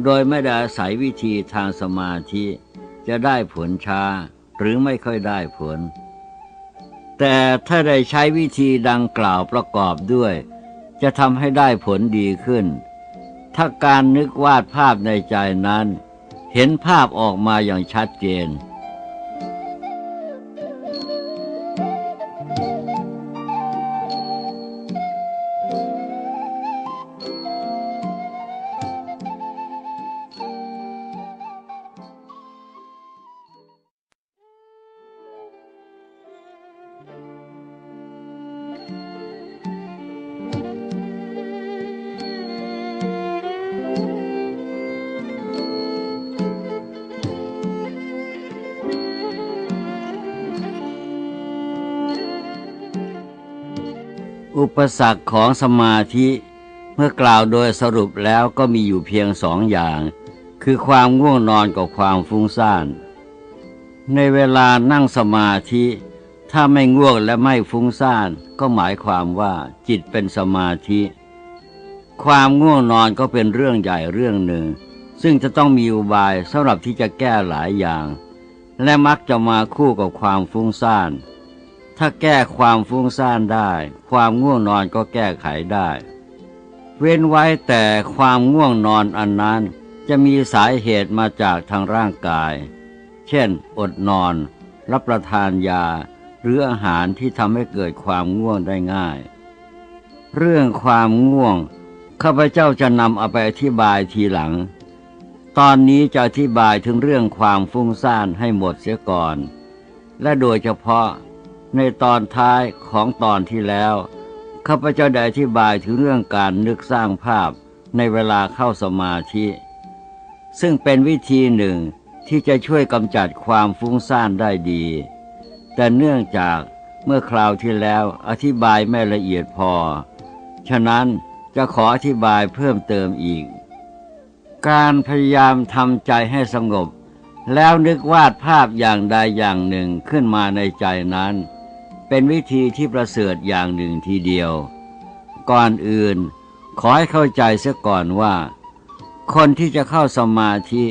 โดยไม่ได้อาศัยวิธีทางสมาธิ จะได้ผลช้าหรือไม่ค่อยได้ผล แต่ถ้าได้ใช้วิธีดังกล่าวประกอบด้วย จะทำให้ได้ผลดีขึ้น ถ้าการนึกวาดภาพในใจนั้น เห็นภาพออกมาอย่างชัดเจน ปสรรคของสมาธิเมื่อกล่าวโดยสรุปแล้วก็มีอยู่เพียงสองอย่าง คือความง่วงนอนกับความฟุ้งซ่าน ในเวลานั่งสมาธิ ถ้าไม่ง่วงและไม่ฟุ้งซ่าน ก็หมายความว่าจิตเป็นสมาธิ ความง่วงนอนก็เป็นเรื่องใหญ่เรื่องหนึ่ง ซึ่งจะต้องมีอุบายสำหรับที่จะแก้หลายอย่าง และมักจะมาคู่กับความฟุ้งซ่าน ถ้าแก้ความฟุ้งซ่านได้ ความง่วงนอนก็แก้ไขได้ เว้นไว้แต่ความง่วงนอนอันนั้น จะมีสาเหตุมาจากทางร่างกาย เช่น อดนอน รับประทานยา หรืออาหารที่ทำให้เกิดความง่วงได้ง่าย เรื่องความง่วงข้าพเจ้าจะนำเอาไปอธิบายทีหลัง ตอนนี้จะอธิบายถึงเรื่องความฟุ้งซ่านให้หมดเสียก่อน และโดยเฉพาะ ในตอนท้ายของตอนที่แล้วข้าพเจ้าได้อธิบายถึงเรื่องการนึกสร้างภาพในเวลาเข้าสมาธิ ซึ่งเป็นวิธีหนึ่งที่จะช่วยกำจัดความฟุ้งซ่านได้ดี แต่เนื่องจากเมื่อคราวที่แล้วอธิบายไม่ละเอียดพอ ฉะนั้นจะขออธิบายเพิ่มเติมอีก การพยายามทำใจให้สงบ แล้วนึกวาดภาพอย่างใดอย่างหนึ่งขึ้นมาในใจนั้น เป็นวิธีที่ประเสริฐอย่างหนึ่งทีเดียว ก่อนอื่น ขอให้เข้าใจเสียก่อนว่า คนที่จะเข้าสมาธิ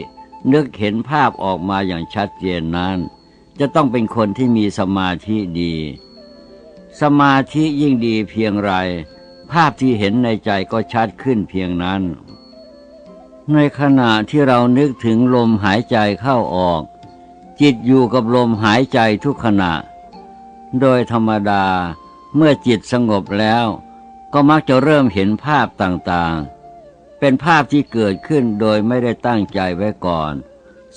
นึกเห็นภาพออกมาอย่างชัดเจนนั้น จะต้องเป็นคนที่มีสมาธิดี สมาธิยิ่งดีเพียงไร ภาพที่เห็นในใจก็ชัดขึ้นเพียงนั้น ในขณะที่เรานึกถึงลมหายใจเข้าออก จิตอยู่กับลมหายใจทุกขณะ โดยธรรมดาเมื่อจิตสงบแล้ว ก็มักจะเริ่มเห็นภาพต่างๆ เป็นภาพที่เกิดขึ้นโดยไม่ได้ตั้งใจไว้ก่อน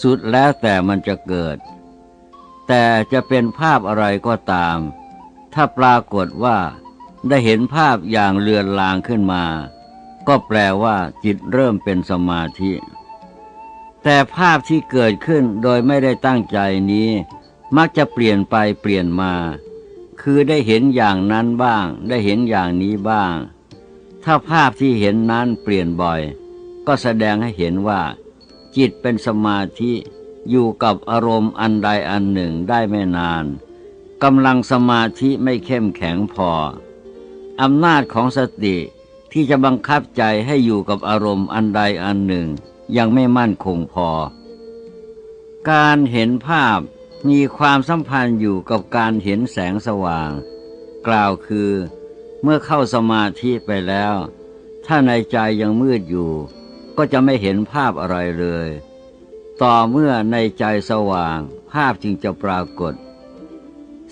สุดแล้วแต่มันจะเกิด แต่จะเป็นภาพอะไรก็ตาม ถ้าปรากฏว่า ได้เห็นภาพอย่างเลือนลางขึ้นมา ก็แปลว่าจิตเริ่มเป็นสมาธิ แต่ภาพที่เกิดขึ้นโดยไม่ได้ตั้งใจนี้ มักจะเปลี่ยนไปเปลี่ยนมา คือได้เห็นอย่างนั้นบ้าง ได้เห็นอย่างนี้บ้าง ถ้าภาพที่เห็นนั้นเปลี่ยนบ่อย ก็แสดงให้เห็นว่า จิตเป็นสมาธิอยู่กับอารมณ์อันใดอันหนึ่งได้ไม่นานกำลังสมาธิไม่เข้มแข็งพออำนาจของสติที่จะบังคับใจให้อยู่กับอารมณ์อันใดอันหนึ่ง ยังไม่มั่นคงพอ การเห็นภาพ มีความสัมพันธ์อยู่กับการเห็นแสงสว่าง กล่าวคือ เมื่อเข้าสมาธิไปแล้ว ถ้าในใจยังมืดอยู่ ก็จะไม่เห็นภาพอะไรเลย ต่อเมื่อในใจสว่าง ภาพจึงจะปรากฏ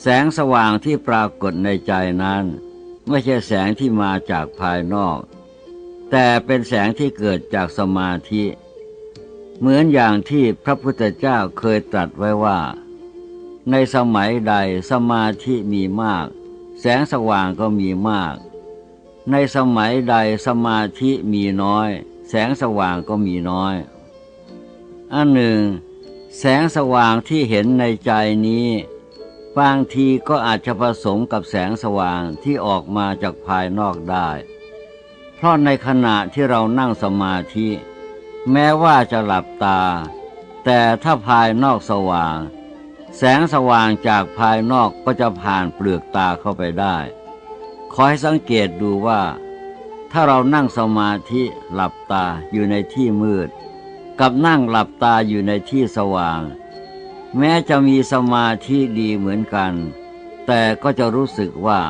แสงสว่างที่ปรากฏในใจนั้น ไม่ใช่แสงที่มาจากภายนอก แต่เป็นแสงที่เกิดจากสมาธิ เหมือนอย่างที่พระพุทธเจ้าเคยตรัสไว้ว่า ในสมัยใดสมาธิมีมาก แสงสว่างก็มีมาก ในสมัยใดสมาธิมีน้อย แสงสว่างก็มีน้อยอันหนึ่ง แสงสว่างที่เห็นในใจนี้บางทีก็อาจจะผสมกับแสงสว่างที่ออกมาจากภายนอกได้ เพราะในขณะที่เรานั่งสมาธิ แม้ว่าจะหลับตา แต่ถ้าภายนอกสว่าง แสงสว่างจากภายนอกก็จะผ่านเปลือกตาเข้าไปได้ ขอให้สังเกตดูว่า ถ้าเรานั่งสมาธิหลับตาอยู่ในที่มืด กับนั่งหลับตาอยู่ในที่สว่าง แม้จะมีสมาธิดีเหมือนกัน แต่ก็จะรู้สึกว่า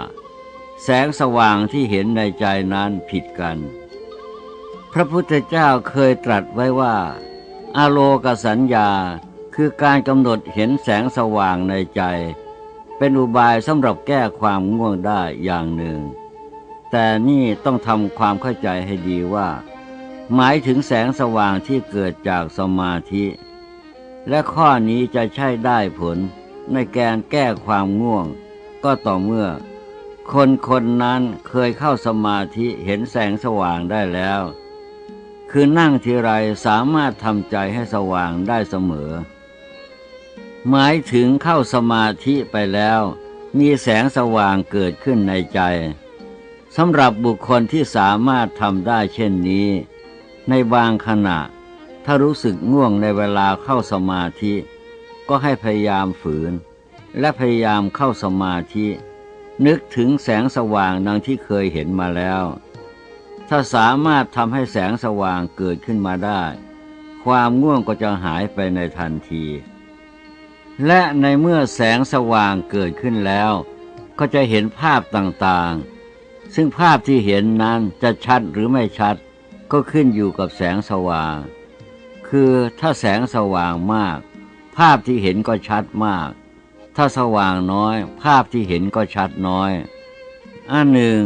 แสงสว่างที่เห็นในใจนั้นผิดกัน พระพุทธเจ้าเคยตรัสไว้ว่า อโลกสัญญา คือการกำหนดเห็นแสงสว่างในใจ เป็นอุบายสำหรับแก้ความง่วงได้อย่างหนึ่ง แต่นี่ต้องทำความเข้าใจให้ดีว่า หมายถึงแสงสว่างที่เกิดจากสมาธิ และข้อนี้จะใช่ได้ผลในการแก้ความง่วง ก็ต่อเมื่อ คนคนนั้นเคยเข้าสมาธิเห็นแสงสว่างได้แล้ว คือนั่งทีไรสามารถทำใจให้สว่างได้เสมอ หมายถึงเข้าสมาธิไปแล้ว มีแสงสว่างเกิดขึ้นในใจสำหรับบุคคลที่สามารถทำได้เช่นนี้ ในบางขณะ ถ้ารู้สึกง่วงในเวลาเข้าสมาธิ ก็ให้พยายามฝืน และพยายามเข้าสมาธิ นึกถึงแสงสว่างดังที่เคยเห็นมาแล้ว ถ้าสามารถทำให้แสงสว่างเกิดขึ้นมาได้ ความง่วงก็จะหายไปในทันที และในเมื่อแสงสว่างเกิดขึ้นแล้ว ก็จะเห็นภาพต่างๆ ซึ่งภาพที่เห็นนั้นจะชัดหรือไม่ชัด ก็ขึ้นอยู่กับแสงสว่าง คือถ้าแสงสว่างมาก ภาพที่เห็นก็ชัดมาก ถ้าสว่างน้อย ภาพที่เห็นก็ชัดน้อยอันหนึ่ง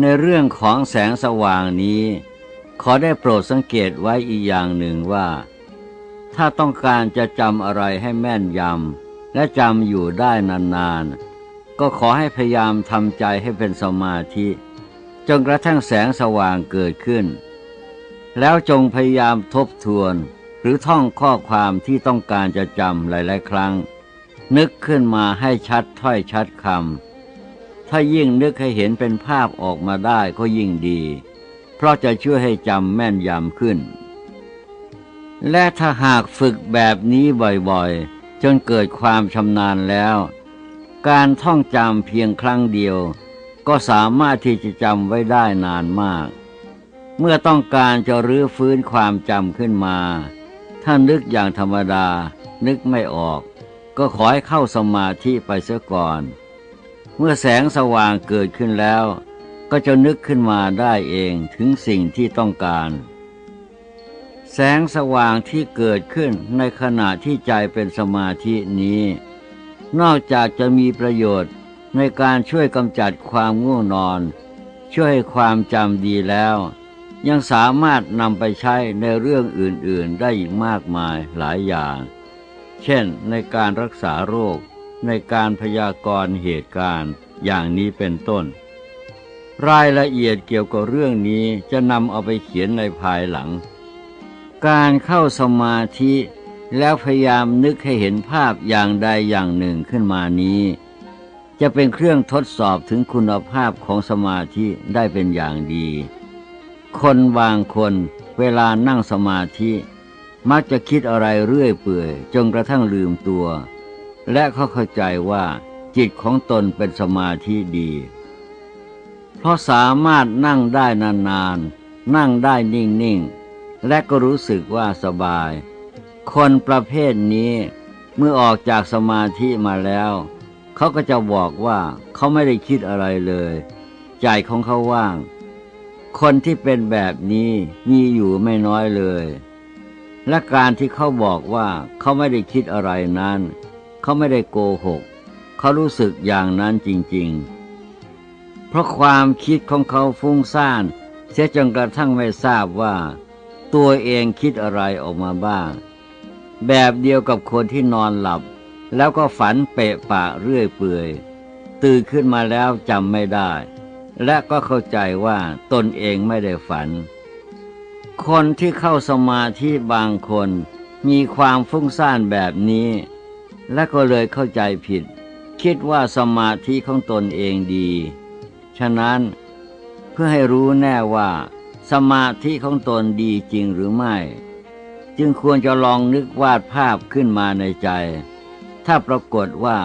ในเรื่องของแสงสว่างนี้ ขอได้โปรดสังเกตไว้อีกอย่างหนึ่งว่า ถ้าต้องการจะจำอะไรให้แม่นยำและจำอยู่ได้นานๆ ก็ขอให้พยายามทำใจให้เป็นสมาธิ จนกระทั่งแสงสว่างเกิดขึ้น แล้วจงพยายามทบทวน หรือท่องข้อความที่ต้องการจะจำหลายๆ ครั้ง นึกขึ้นมาให้ชัดถ้อยชัดคำถ้ายิ่งนึกให้เห็นเป็นภาพออกมาได้ก็ยิ่งดี เพราะจะช่วยให้จำแม่นยำขึ้น และถ้าหากฝึกแบบนี้บ่อยๆ จนเกิดความชำนาญแล้ว การท่องจำเพียงครั้งเดียว ก็สามารถที่จะจำไว้ได้นานมาก เมื่อต้องการจะรื้อฟื้นความจำขึ้นมา ถ้านึกอย่างธรรมดา นึกไม่ออก ก็ขอให้เข้าสมาธิไปเสียก่อน เมื่อแสงสว่างเกิดขึ้นแล้ว ก็จะนึกขึ้นมาได้เองถึงสิ่งที่ต้องการ แสงสว่างที่เกิดขึ้นในขณะที่ใจเป็นสมาธินี้ นอกจากจะมีประโยชน์ในการช่วยกำจัดความง่วงนอน ช่วยให้ความจำดีแล้ว ยังสามารถนำไปใช้ในเรื่องอื่นๆได้อีกมากมายหลายอย่าง เช่น ในการรักษาโรค ในการพยากรณ์เหตุการณ์อย่างนี้เป็นต้น รายละเอียดเกี่ยวกับเรื่องนี้จะนำเอาไปเขียนในภายหลัง การเข้าสมาธิแล้วพยายามนึกให้เห็นภาพอย่างใดอย่างหนึ่งขึ้นมานี้ จะเป็นเครื่องทดสอบถึงคุณภาพของสมาธิได้เป็นอย่างดี คนบางคนเวลานั่งสมาธิ มักจะคิดอะไรเรื่อยเปื่อยจนกระทั่งลืมตัว และเขาเข้าใจว่าจิตของตนเป็นสมาธิดี เพราะสามารถนั่งได้นานๆนั่งได้นิ่งๆ และก็รู้สึกว่าสบาย คนประเภทนี้เมื่อออกจากสมาธิมาแล้ว เขาก็จะบอกว่าเขาไม่ได้คิดอะไรเลย ใจของเขาว่าง คนที่เป็นแบบนี้มีอยู่ไม่น้อยเลย และการที่เขาบอกว่าเขาไม่ได้คิดอะไรนั้น เขาไม่ได้โกหก เขารู้สึกอย่างนั้นจริง ๆ เพราะความคิดของเขาฟุ้งซ่านเสียจนกระทั่งไม่ทราบว่า ตัวเองคิดอะไรออกมาบ้าง แบบเดียวกับคนที่นอนหลับ แล้วก็ฝันเปะปะเรื่อยเปื่อย ตื่นขึ้นมาแล้วจำไม่ได้ และก็เข้าใจว่าตนเองไม่ได้ฝัน คนที่เข้าสมาธิบางคนมีความฟุ้งซ่านแบบนี้ และก็เลยเข้าใจผิด คิดว่าสมาธิของตนเองดี ฉะนั้นเพื่อให้รู้แน่ว่า สมาธิของตนดีจริงหรือไม่ จึงควรจะลองนึกวาดภาพขึ้นมาในใจ ถ้าปรากฏว่า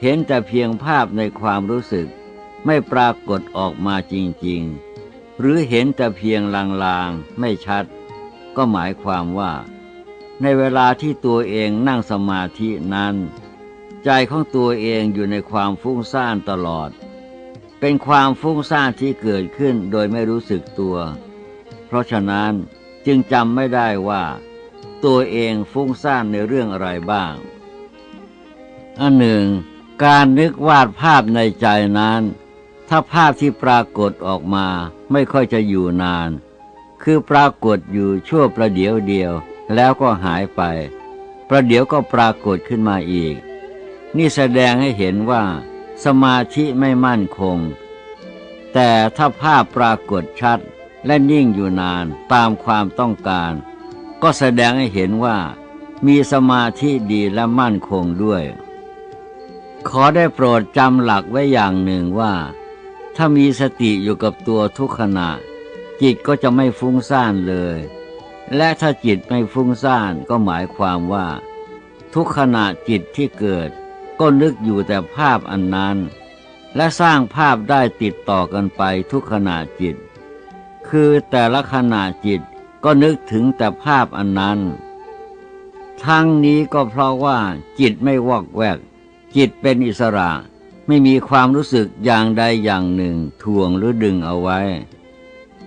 เห็นแต่เพียงภาพในความรู้สึก ไม่ปรากฏออกมาจริง ๆ หรือเห็นแต่เพียงลางๆ ไม่ชัด ก็หมายความว่า ในเวลาที่ตัวเองนั่งสมาธินั้น ใจของตัวเองอยู่ในความฟุ้งซ่านตลอด เป็นความฟุ้งซ่านที่เกิดขึ้นโดยไม่รู้สึกตัว เพราะฉะนั้นจึงจำไม่ได้ว่า ตัวเองฟุ้งซ่านในเรื่องอะไรบ้าง อันหนึ่ง การนึกวาดภาพในใจนั้น ถ้าภาพที่ปรากฏออกมาไม่ค่อยจะอยู่นาน คือปรากฏอยู่ชั่วประเดี๋ยวเดียวแล้วก็หายไป ประเดี๋ยวก็ปรากฏขึ้นมาอีก นี่แสดงให้เห็นว่า สมาธิไม่มั่นคง แต่ถ้าภาพปรากฏชัดและนิ่งอยู่นานตามความต้องการ ก็แสดงให้เห็นว่า มีสมาธิดีและมั่นคงด้วย ขอได้โปรดจำหลักไว้อย่างหนึ่งว่า ถ้ามีสติอยู่กับตัวทุกขณะ จิตก็จะไม่ฟุ้งซ่านเลย และถ้าจิตไม่ฟุ้งซ่านก็หมายความว่า ทุกขณะจิตที่เกิด ก็นึกอยู่แต่ภาพอันนั้น และสร้างภาพได้ติดต่อกันไปทุกขณะจิต คือแต่ละขณะจิตก็นึกถึงแต่ภาพอันนั้น ทั้งนี้ก็เพราะว่าจิตไม่วอกแวก จิตเป็นอิสระ ไม่มีความรู้สึกอย่างใดอย่างหนึ่งถ่วงหรือดึงเอาไว้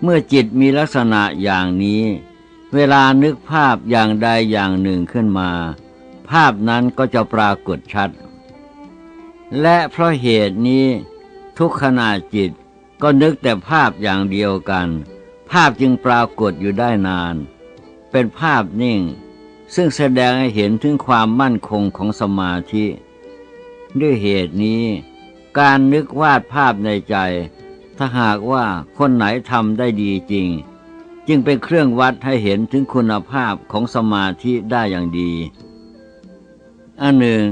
เมื่อจิตมีลักษณะอย่างนี้ เวลานึกภาพอย่างใดอย่างหนึ่งขึ้นมา ภาพนั้นก็จะปรากฏชัด และเพราะเหตุนี้ทุกขณะจิตก็นึกแต่ภาพอย่างเดียวกัน ภาพจึงปรากฏอยู่ได้นาน เป็นภาพนิ่ง ซึ่งแสดงให้เห็นถึงความมั่นคงของสมาธิ ด้วยเหตุนี้ การนึกวาดภาพในใจ ถ้าหากว่าคนไหนทำได้ดีจริง จึงเป็นเครื่องวัดให้เห็นถึงคุณภาพของสมาธิได้อย่างดี อันหนึ่ง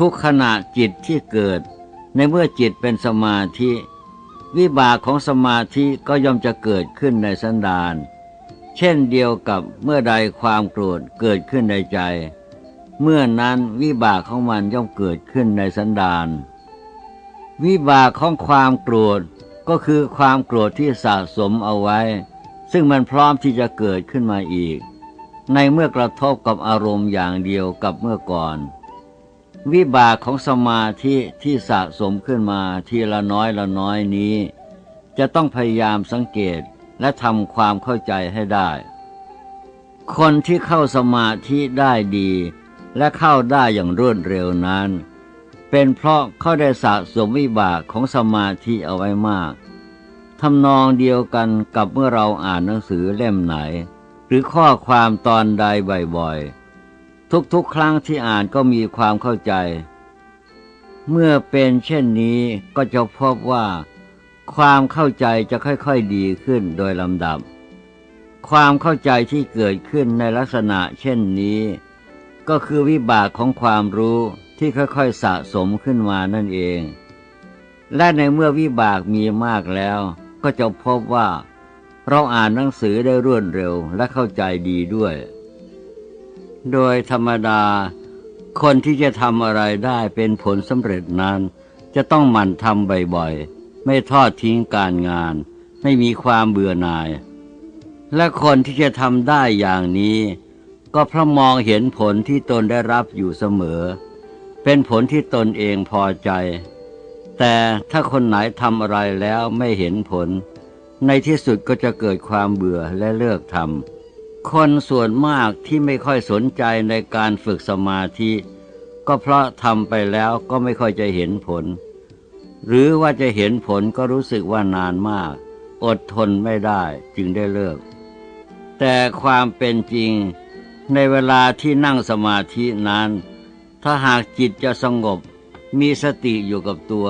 ทุกขณะจิตที่เกิด ในเมื่อจิตเป็นสมาธิ วิบากของสมาธิก็ย่อมจะเกิดขึ้นในสันดาน เช่นเดียวกับเมื่อใดความโกรธเกิดขึ้นในใจ เมื่อนั้นวิบากของมันย่อมเกิดขึ้นในสันดาน วิบากของความโกรธก็คือความโกรธที่สะสมเอาไว้ ซึ่งมันพร้อมที่จะเกิดขึ้นมาอีก ในเมื่อกระทบกับอารมณ์อย่างเดียวกับเมื่อก่อน วิบากของสมาธิที่สะสมขึ้นมาทีละน้อยละน้อยนี้ จะต้องพยายามสังเกตและทำความเข้าใจให้ได้ คนที่เข้าสมาธิได้ดี และเข้าได้อย่างรวดเร็วนั้น เป็นเพราะเขาได้สะสมวิบากของสมาธิเอาไว้มากทำนองเดียวกันกับเมื่อเราอ่านหนังสือเล่มไหน หรือข้อความตอนใดบ่อยๆ ทุกๆ ครั้งที่อ่านก็มีความเข้าใจ เมื่อเป็นเช่นนี้ก็จะพบว่า ความเข้าใจจะค่อยๆดีขึ้นโดยลำดับ ความเข้าใจที่เกิดขึ้นในลักษณะเช่นนี้ ก็คือวิบากของความรู้ที่ค่อยๆสะสมขึ้นมานั่นเอง และในเมื่อวิบากมีมากแล้ว ก็จะพบว่า เราอ่านหนังสือได้รวดเร็วและเข้าใจดีด้วย โดยธรรมดา คนที่จะทำอะไรได้เป็นผลสำเร็จนั้น จะต้องหมั่นทำบ่อยๆ ไม่ทอดทิ้งการงาน ไม่มีความเบื่อหน่าย และคนที่จะทำได้อย่างนี้ ก็เพราะมองเห็นผลที่ตนได้รับอยู่เสมอ เป็นผลที่ตนเองพอใจ แต่ถ้าคนไหนทำอะไรแล้วไม่เห็นผล ในที่สุดก็จะเกิดความเบื่อและเลิกทำ คนส่วนมากที่ไม่ค่อยสนใจในการฝึกสมาธิ ก็เพราะทำไปแล้วก็ไม่ค่อยจะเห็นผล หรือว่าจะเห็นผลก็รู้สึกว่านานมาก อดทนไม่ได้จึงได้เลิก แต่ความเป็นจริงในเวลาที่นั่งสมาธินั้น ถ้าหากจิตจะสงบมีสติอยู่กับตัว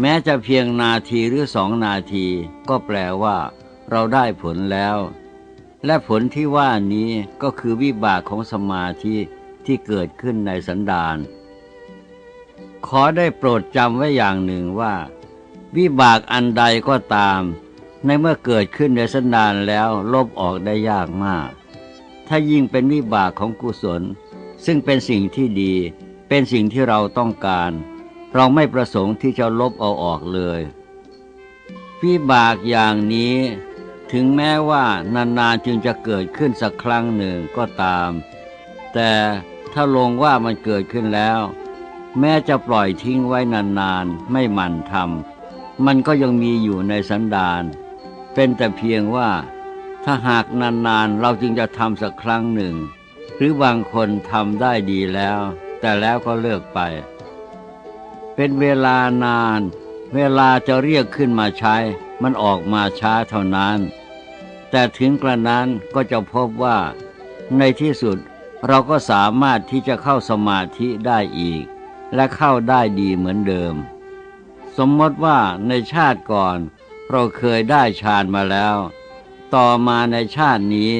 แม้จะเพียงนาทีหรือสองนาที ก็แปลว่า เราได้ผลแล้ว และผลที่ว่านี้ก็คือวิบากของสมาธิที่เกิดขึ้นในสันดาน ขอได้โปรดจำไว้อย่างหนึ่งว่า วิบากอันใดก็ตาม ในเมื่อเกิดขึ้นในสันดานแล้วลบออกได้ยากมาก ถ้ายิ่งเป็นวิบากของกุศล ซึ่งเป็นสิ่งที่ดี เป็นสิ่งที่เราต้องการ เราไม่ประสงค์ที่จะลบเอาออกเลย วิบากอย่างนี้ ถึงแม้ว่านานๆจึงจะเกิดขึ้นสักครั้งหนึ่งก็ตาม แต่ถ้าลงว่ามันเกิดขึ้นแล้ว แม้จะปล่อยทิ้งไว้นานๆไม่หมั่นทำมันก็ยังมีอยู่ในสันดาน เป็นแต่เพียงว่า ถ้าหากนานๆเราจึงจะทำสักครั้งหนึ่ง หรือบางคนทำได้ดีแล้ว แต่แล้วก็เลิกไป เป็นเวลานาน เวลาจะเรียกขึ้นมาใช้ มันออกมาช้าเท่านั้น แต่ถึงกระนั้นก็จะพบว่า ในที่สุดเราก็สามารถที่จะเข้าสมาธิได้อีก และเข้าได้ดีเหมือนเดิม สมมติว่าในชาติก่อน เราเคยได้ฌานมาแล้ว ต่อมาในชาตินี้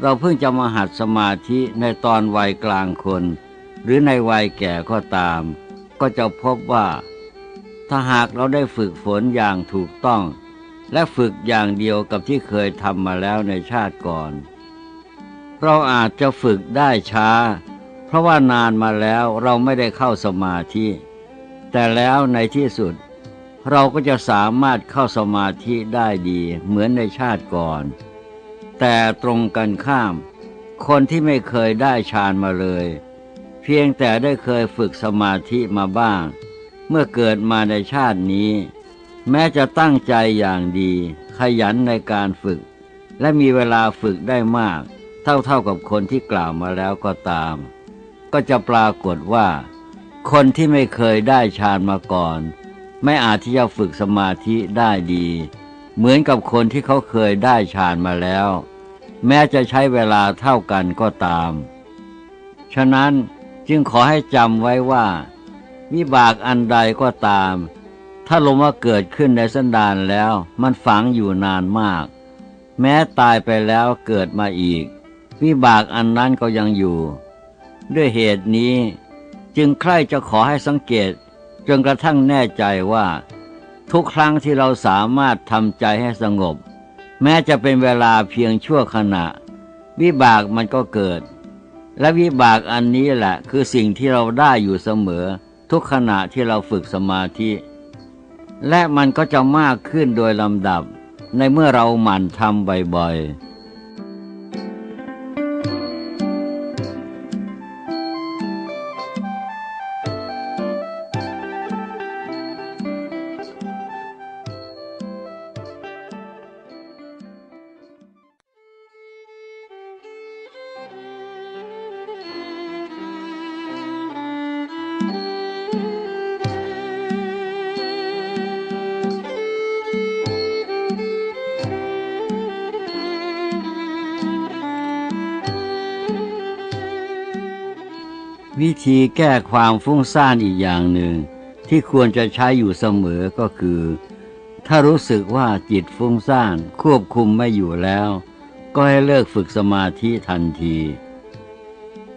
เราเพิ่งจะมาหัดสมาธิในตอนวัยกลางคน หรือในวัยแก่ก็ตาม ก็จะพบว่า ถ้าหากเราได้ฝึกฝนอย่างถูกต้อง และฝึกอย่างเดียวกับที่เคยทำมาแล้วในชาติก่อน เราอาจจะฝึกได้ช้า เพราะว่านานมาแล้วเราไม่ได้เข้าสมาธิ แต่แล้วในที่สุด เราก็จะสามารถเข้าสมาธิได้ดีเหมือนในชาติก่อน แต่ตรงกันข้าม คนที่ไม่เคยได้ฌานมาเลย เพียงแต่ได้เคยฝึกสมาธิมาบ้าง เมื่อเกิดมาในชาตินี้ แม้จะตั้งใจอย่างดี ขยันในการฝึก และมีเวลาฝึกได้มาก เท่าๆกับคนที่กล่าวมาแล้วก็ตาม ก็จะปรากฏว่า คนที่ไม่เคยได้ฌานมาก่อน ไม่อาจที่จะฝึกสมาธิได้ดี เหมือนกับคนที่เขาเคยได้ฌานมาแล้ว แม้จะใช้เวลาเท่ากันก็ตาม ฉะนั้นจึงขอให้จำไว้ว่า วิบากอันใดก็ตาม ถ้าลมว่าเกิดขึ้นในสันดานแล้ว มันฝังอยู่นานมาก แม้ตายไปแล้วเกิดมาอีก วิบากอันนั้นก็ยังอยู่ ด้วยเหตุนี้จึงใคร่จะขอให้สังเกต จนกระทั่งแน่ใจว่า ทุกครั้งที่เราสามารถทำใจให้สงบ แม้จะเป็นเวลาเพียงชั่วขณะ วิบากมันก็เกิด และวิบากอันนี้แหละคือสิ่งที่เราได้อยู่เสมอ ทุกขณะที่เราฝึกสมาธิ และมันก็จะมากขึ้นโดยลำดับ ในเมื่อเราหมั่นทำบ่อยๆ ธีแก้ความฟุ้งซ่านอีกอย่างหนึ่ง ที่ควรจะใช้อยู่เสมอก็คือ ถ้ารู้สึกว่าจิตฟุ้งซ่านควบคุมไม่อยู่แล้ว ก็ให้เลิกฝึกสมาธิทันที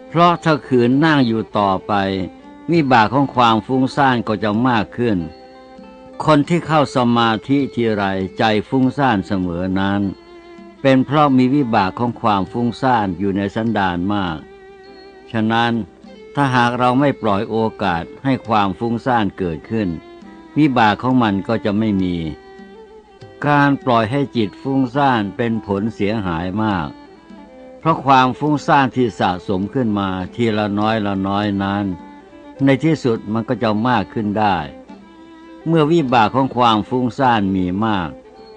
เพราะถ้าขืนนั่งอยู่ต่อไปวิบากของความฟุ้งซ่านก็จะมากขึ้น คนที่เข้าสมาธิทีไรใจฟุ้งซ่านเสมอนั้น เป็นเพราะมีวิบากของความฟุ้งซ่านอยู่ในสันดานมาก ฉะนั้น ถ้าหากเราไม่ปล่อยโอกาสให้ความฟุ้งซ่านเกิดขึ้น วิบากของมันก็จะไม่มี การปล่อยให้จิตฟุ้งซ่านเป็นผลเสียหายมาก เพราะความฟุ้งซ่านที่สะสมขึ้นมาทีละน้อยละน้อยนั้น ในที่สุดมันก็จะมากขึ้นได้ เมื่อวิบากของความฟุ้งซ่านมีมาก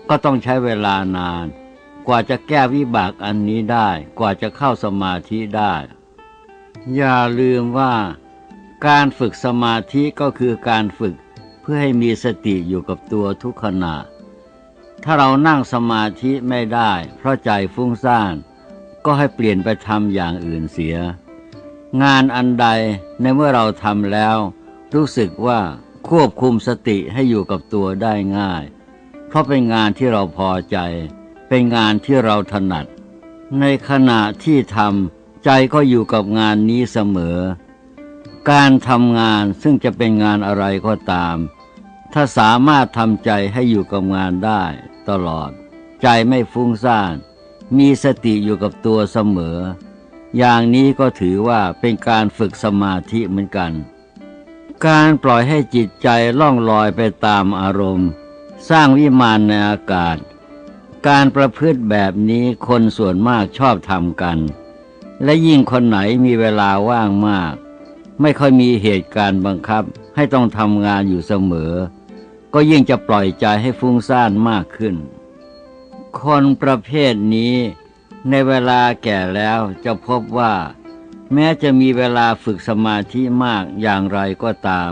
ก็ต้องใช้เวลานาน กว่าจะแก้วิบากอันนี้ได้ กว่าจะเข้าสมาธิได้ อย่าลืมว่า การฝึกสมาธิก็คือการฝึกเพื่อให้มีสติอยู่กับตัวทุกขณะ ถ้าเรานั่งสมาธิไม่ได้ เพราะใจฟุ้งซ่าน ก็ให้เปลี่ยนไปทำอย่างอื่นเสีย งานอันใดในเมื่อเราทำแล้ว รู้สึกว่าควบคุมสติให้อยู่กับตัวได้ง่าย เพราะเป็นงานที่เราพอใจ เป็นงานที่เราถนัด ในขณะที่ทำ ใจก็อยู่กับงานนี้เสมอ การทำงานซึ่งจะเป็นงานอะไรก็ตาม ถ้าสามารถทำใจให้อยู่กับงานได้ ตลอด ใจไม่ฟุ้งซ่าน มีสติอยู่กับตัวเสมอ อย่างนี้ก็ถือว่าเป็นการฝึกสมาธิเหมือนกัน การปล่อยให้จิตใจล่องลอยไปตามอารมณ์ สร้างวิมานในอากาศ การประพฤติแบบนี้คนส่วนมากชอบทำกัน และยิ่งคนไหนมีเวลาว่างมาก ไม่ค่อยมีเหตุการณ์บังคับให้ต้องทำงานอยู่เสมอ ก็ยิ่งจะปล่อยใจให้ฟุ้งซ่านมากขึ้น คนประเภทนี้ในเวลาแก่แล้วจะพบว่า แม้จะมีเวลาฝึกสมาธิมากอย่างไรก็ตาม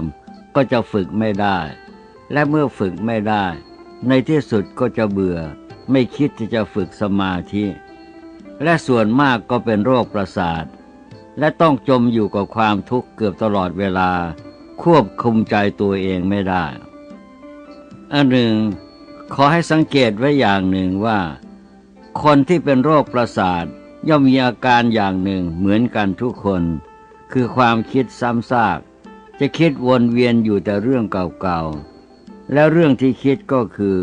ก็จะฝึกไม่ได้ และเมื่อฝึกไม่ได้ ในที่สุดก็จะเบื่อ ไม่คิดที่จะฝึกสมาธิ และส่วนมากก็เป็นโรคประสาท และต้องจมอยู่กับความทุกข์เกือบตลอดเวลา ควบคุมใจตัวเองไม่ได้ อันหนึ่ง ขอให้สังเกตไว้อย่างหนึ่งว่า คนที่เป็นโรคประสาทย่อมมีอาการอย่างหนึ่งเหมือนกันทุกคน คือความคิดซ้ำซาก จะคิดวนเวียนอยู่แต่เรื่องเก่าๆ แล้วเรื่องที่คิดก็คือ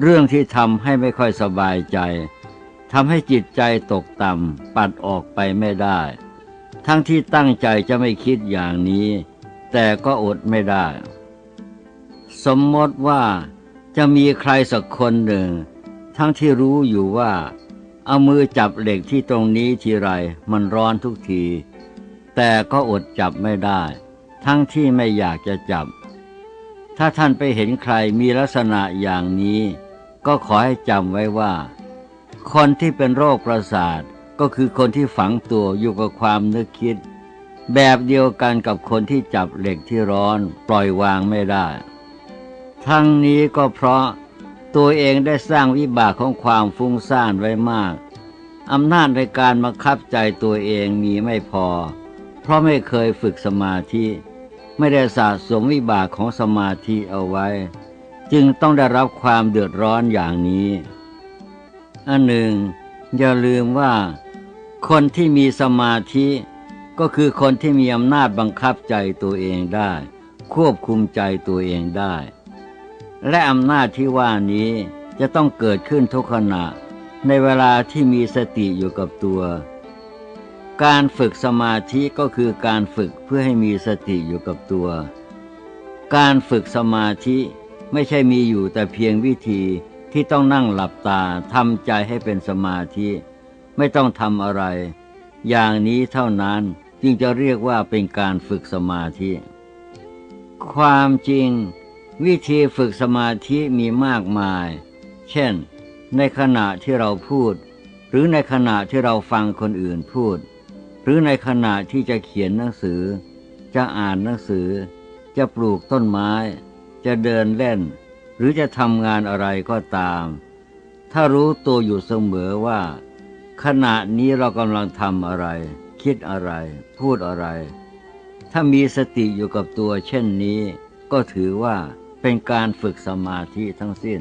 เรื่องที่ทำให้ไม่ค่อยสบายใจ ทำให้จิตใจตกต่ำปัดออกไปไม่ได้ ทั้งที่ตั้งใจจะไม่คิดอย่างนี้ แต่ก็อดไม่ได้ สมมติว่าจะมีใครสักคนหนึ่ง ทั้งที่รู้อยู่ว่า เอามือจับเหล็กที่ตรงนี้ทีไรมันร้อนทุกที แต่ก็อดจับไม่ได้ ทั้งที่ไม่อยากจะจับ ถ้าท่านไปเห็นใครมีลักษณะอย่างนี้ ก็ขอให้จำไว้ว่า คนที่เป็นโรคประสาทก็คือคนที่ฝังตัวอยู่กับความนึกคิด แบบเดียวกันกับคนที่จับเหล็กที่ร้อนปล่อยวางไม่ได้ ทั้งนี้ก็เพราะตัวเองได้สร้างวิบากของความฟุ้งซ่านไว้มาก อำนาจในการบังคับใจตัวเองมีไม่พอ เพราะไม่เคยฝึกสมาธิ ไม่ได้สะสมวิบากของสมาธิเอาไว้ จึงต้องได้รับความเดือดร้อนอย่างนี้ อันหนึ่ง อย่าลืมว่า คนที่มีสมาธิก็คือคนที่มีอำนาจบังคับใจตัวเองได้ ควบคุมใจตัวเองได้ และอำนาจที่ว่านี้จะต้องเกิดขึ้นทุกขณะ ในเวลาที่มีสติอยู่กับตัว การฝึกสมาธิก็คือการฝึกเพื่อให้มีสติอยู่กับตัว การฝึกสมาธิไม่ใช่มีอยู่แต่เพียงวิธี ที่ต้องนั่งหลับตาทำใจให้เป็นสมาธิ ไม่ต้องทำอะไร อย่างนี้เท่านั้นจึงจะเรียกว่าเป็นการฝึกสมาธิ ความจริง วิธีฝึกสมาธิมีมากมาย เช่น ในขณะที่เราพูด หรือในขณะที่เราฟังคนอื่นพูด หรือในขณะที่จะเขียนหนังสือ จะอ่านหนังสือ จะปลูกต้นไม้ จะเดินเล่น หรือจะทำงานอะไรก็ตาม ถ้ารู้ตัวอยู่เสมอว่า ขณะนี้เรากำลังทำอะไร คิดอะไร พูดอะไร ถ้ามีสติอยู่กับตัวเช่นนี้ ก็ถือว่าเป็นการฝึกสมาธิทั้งสิ้น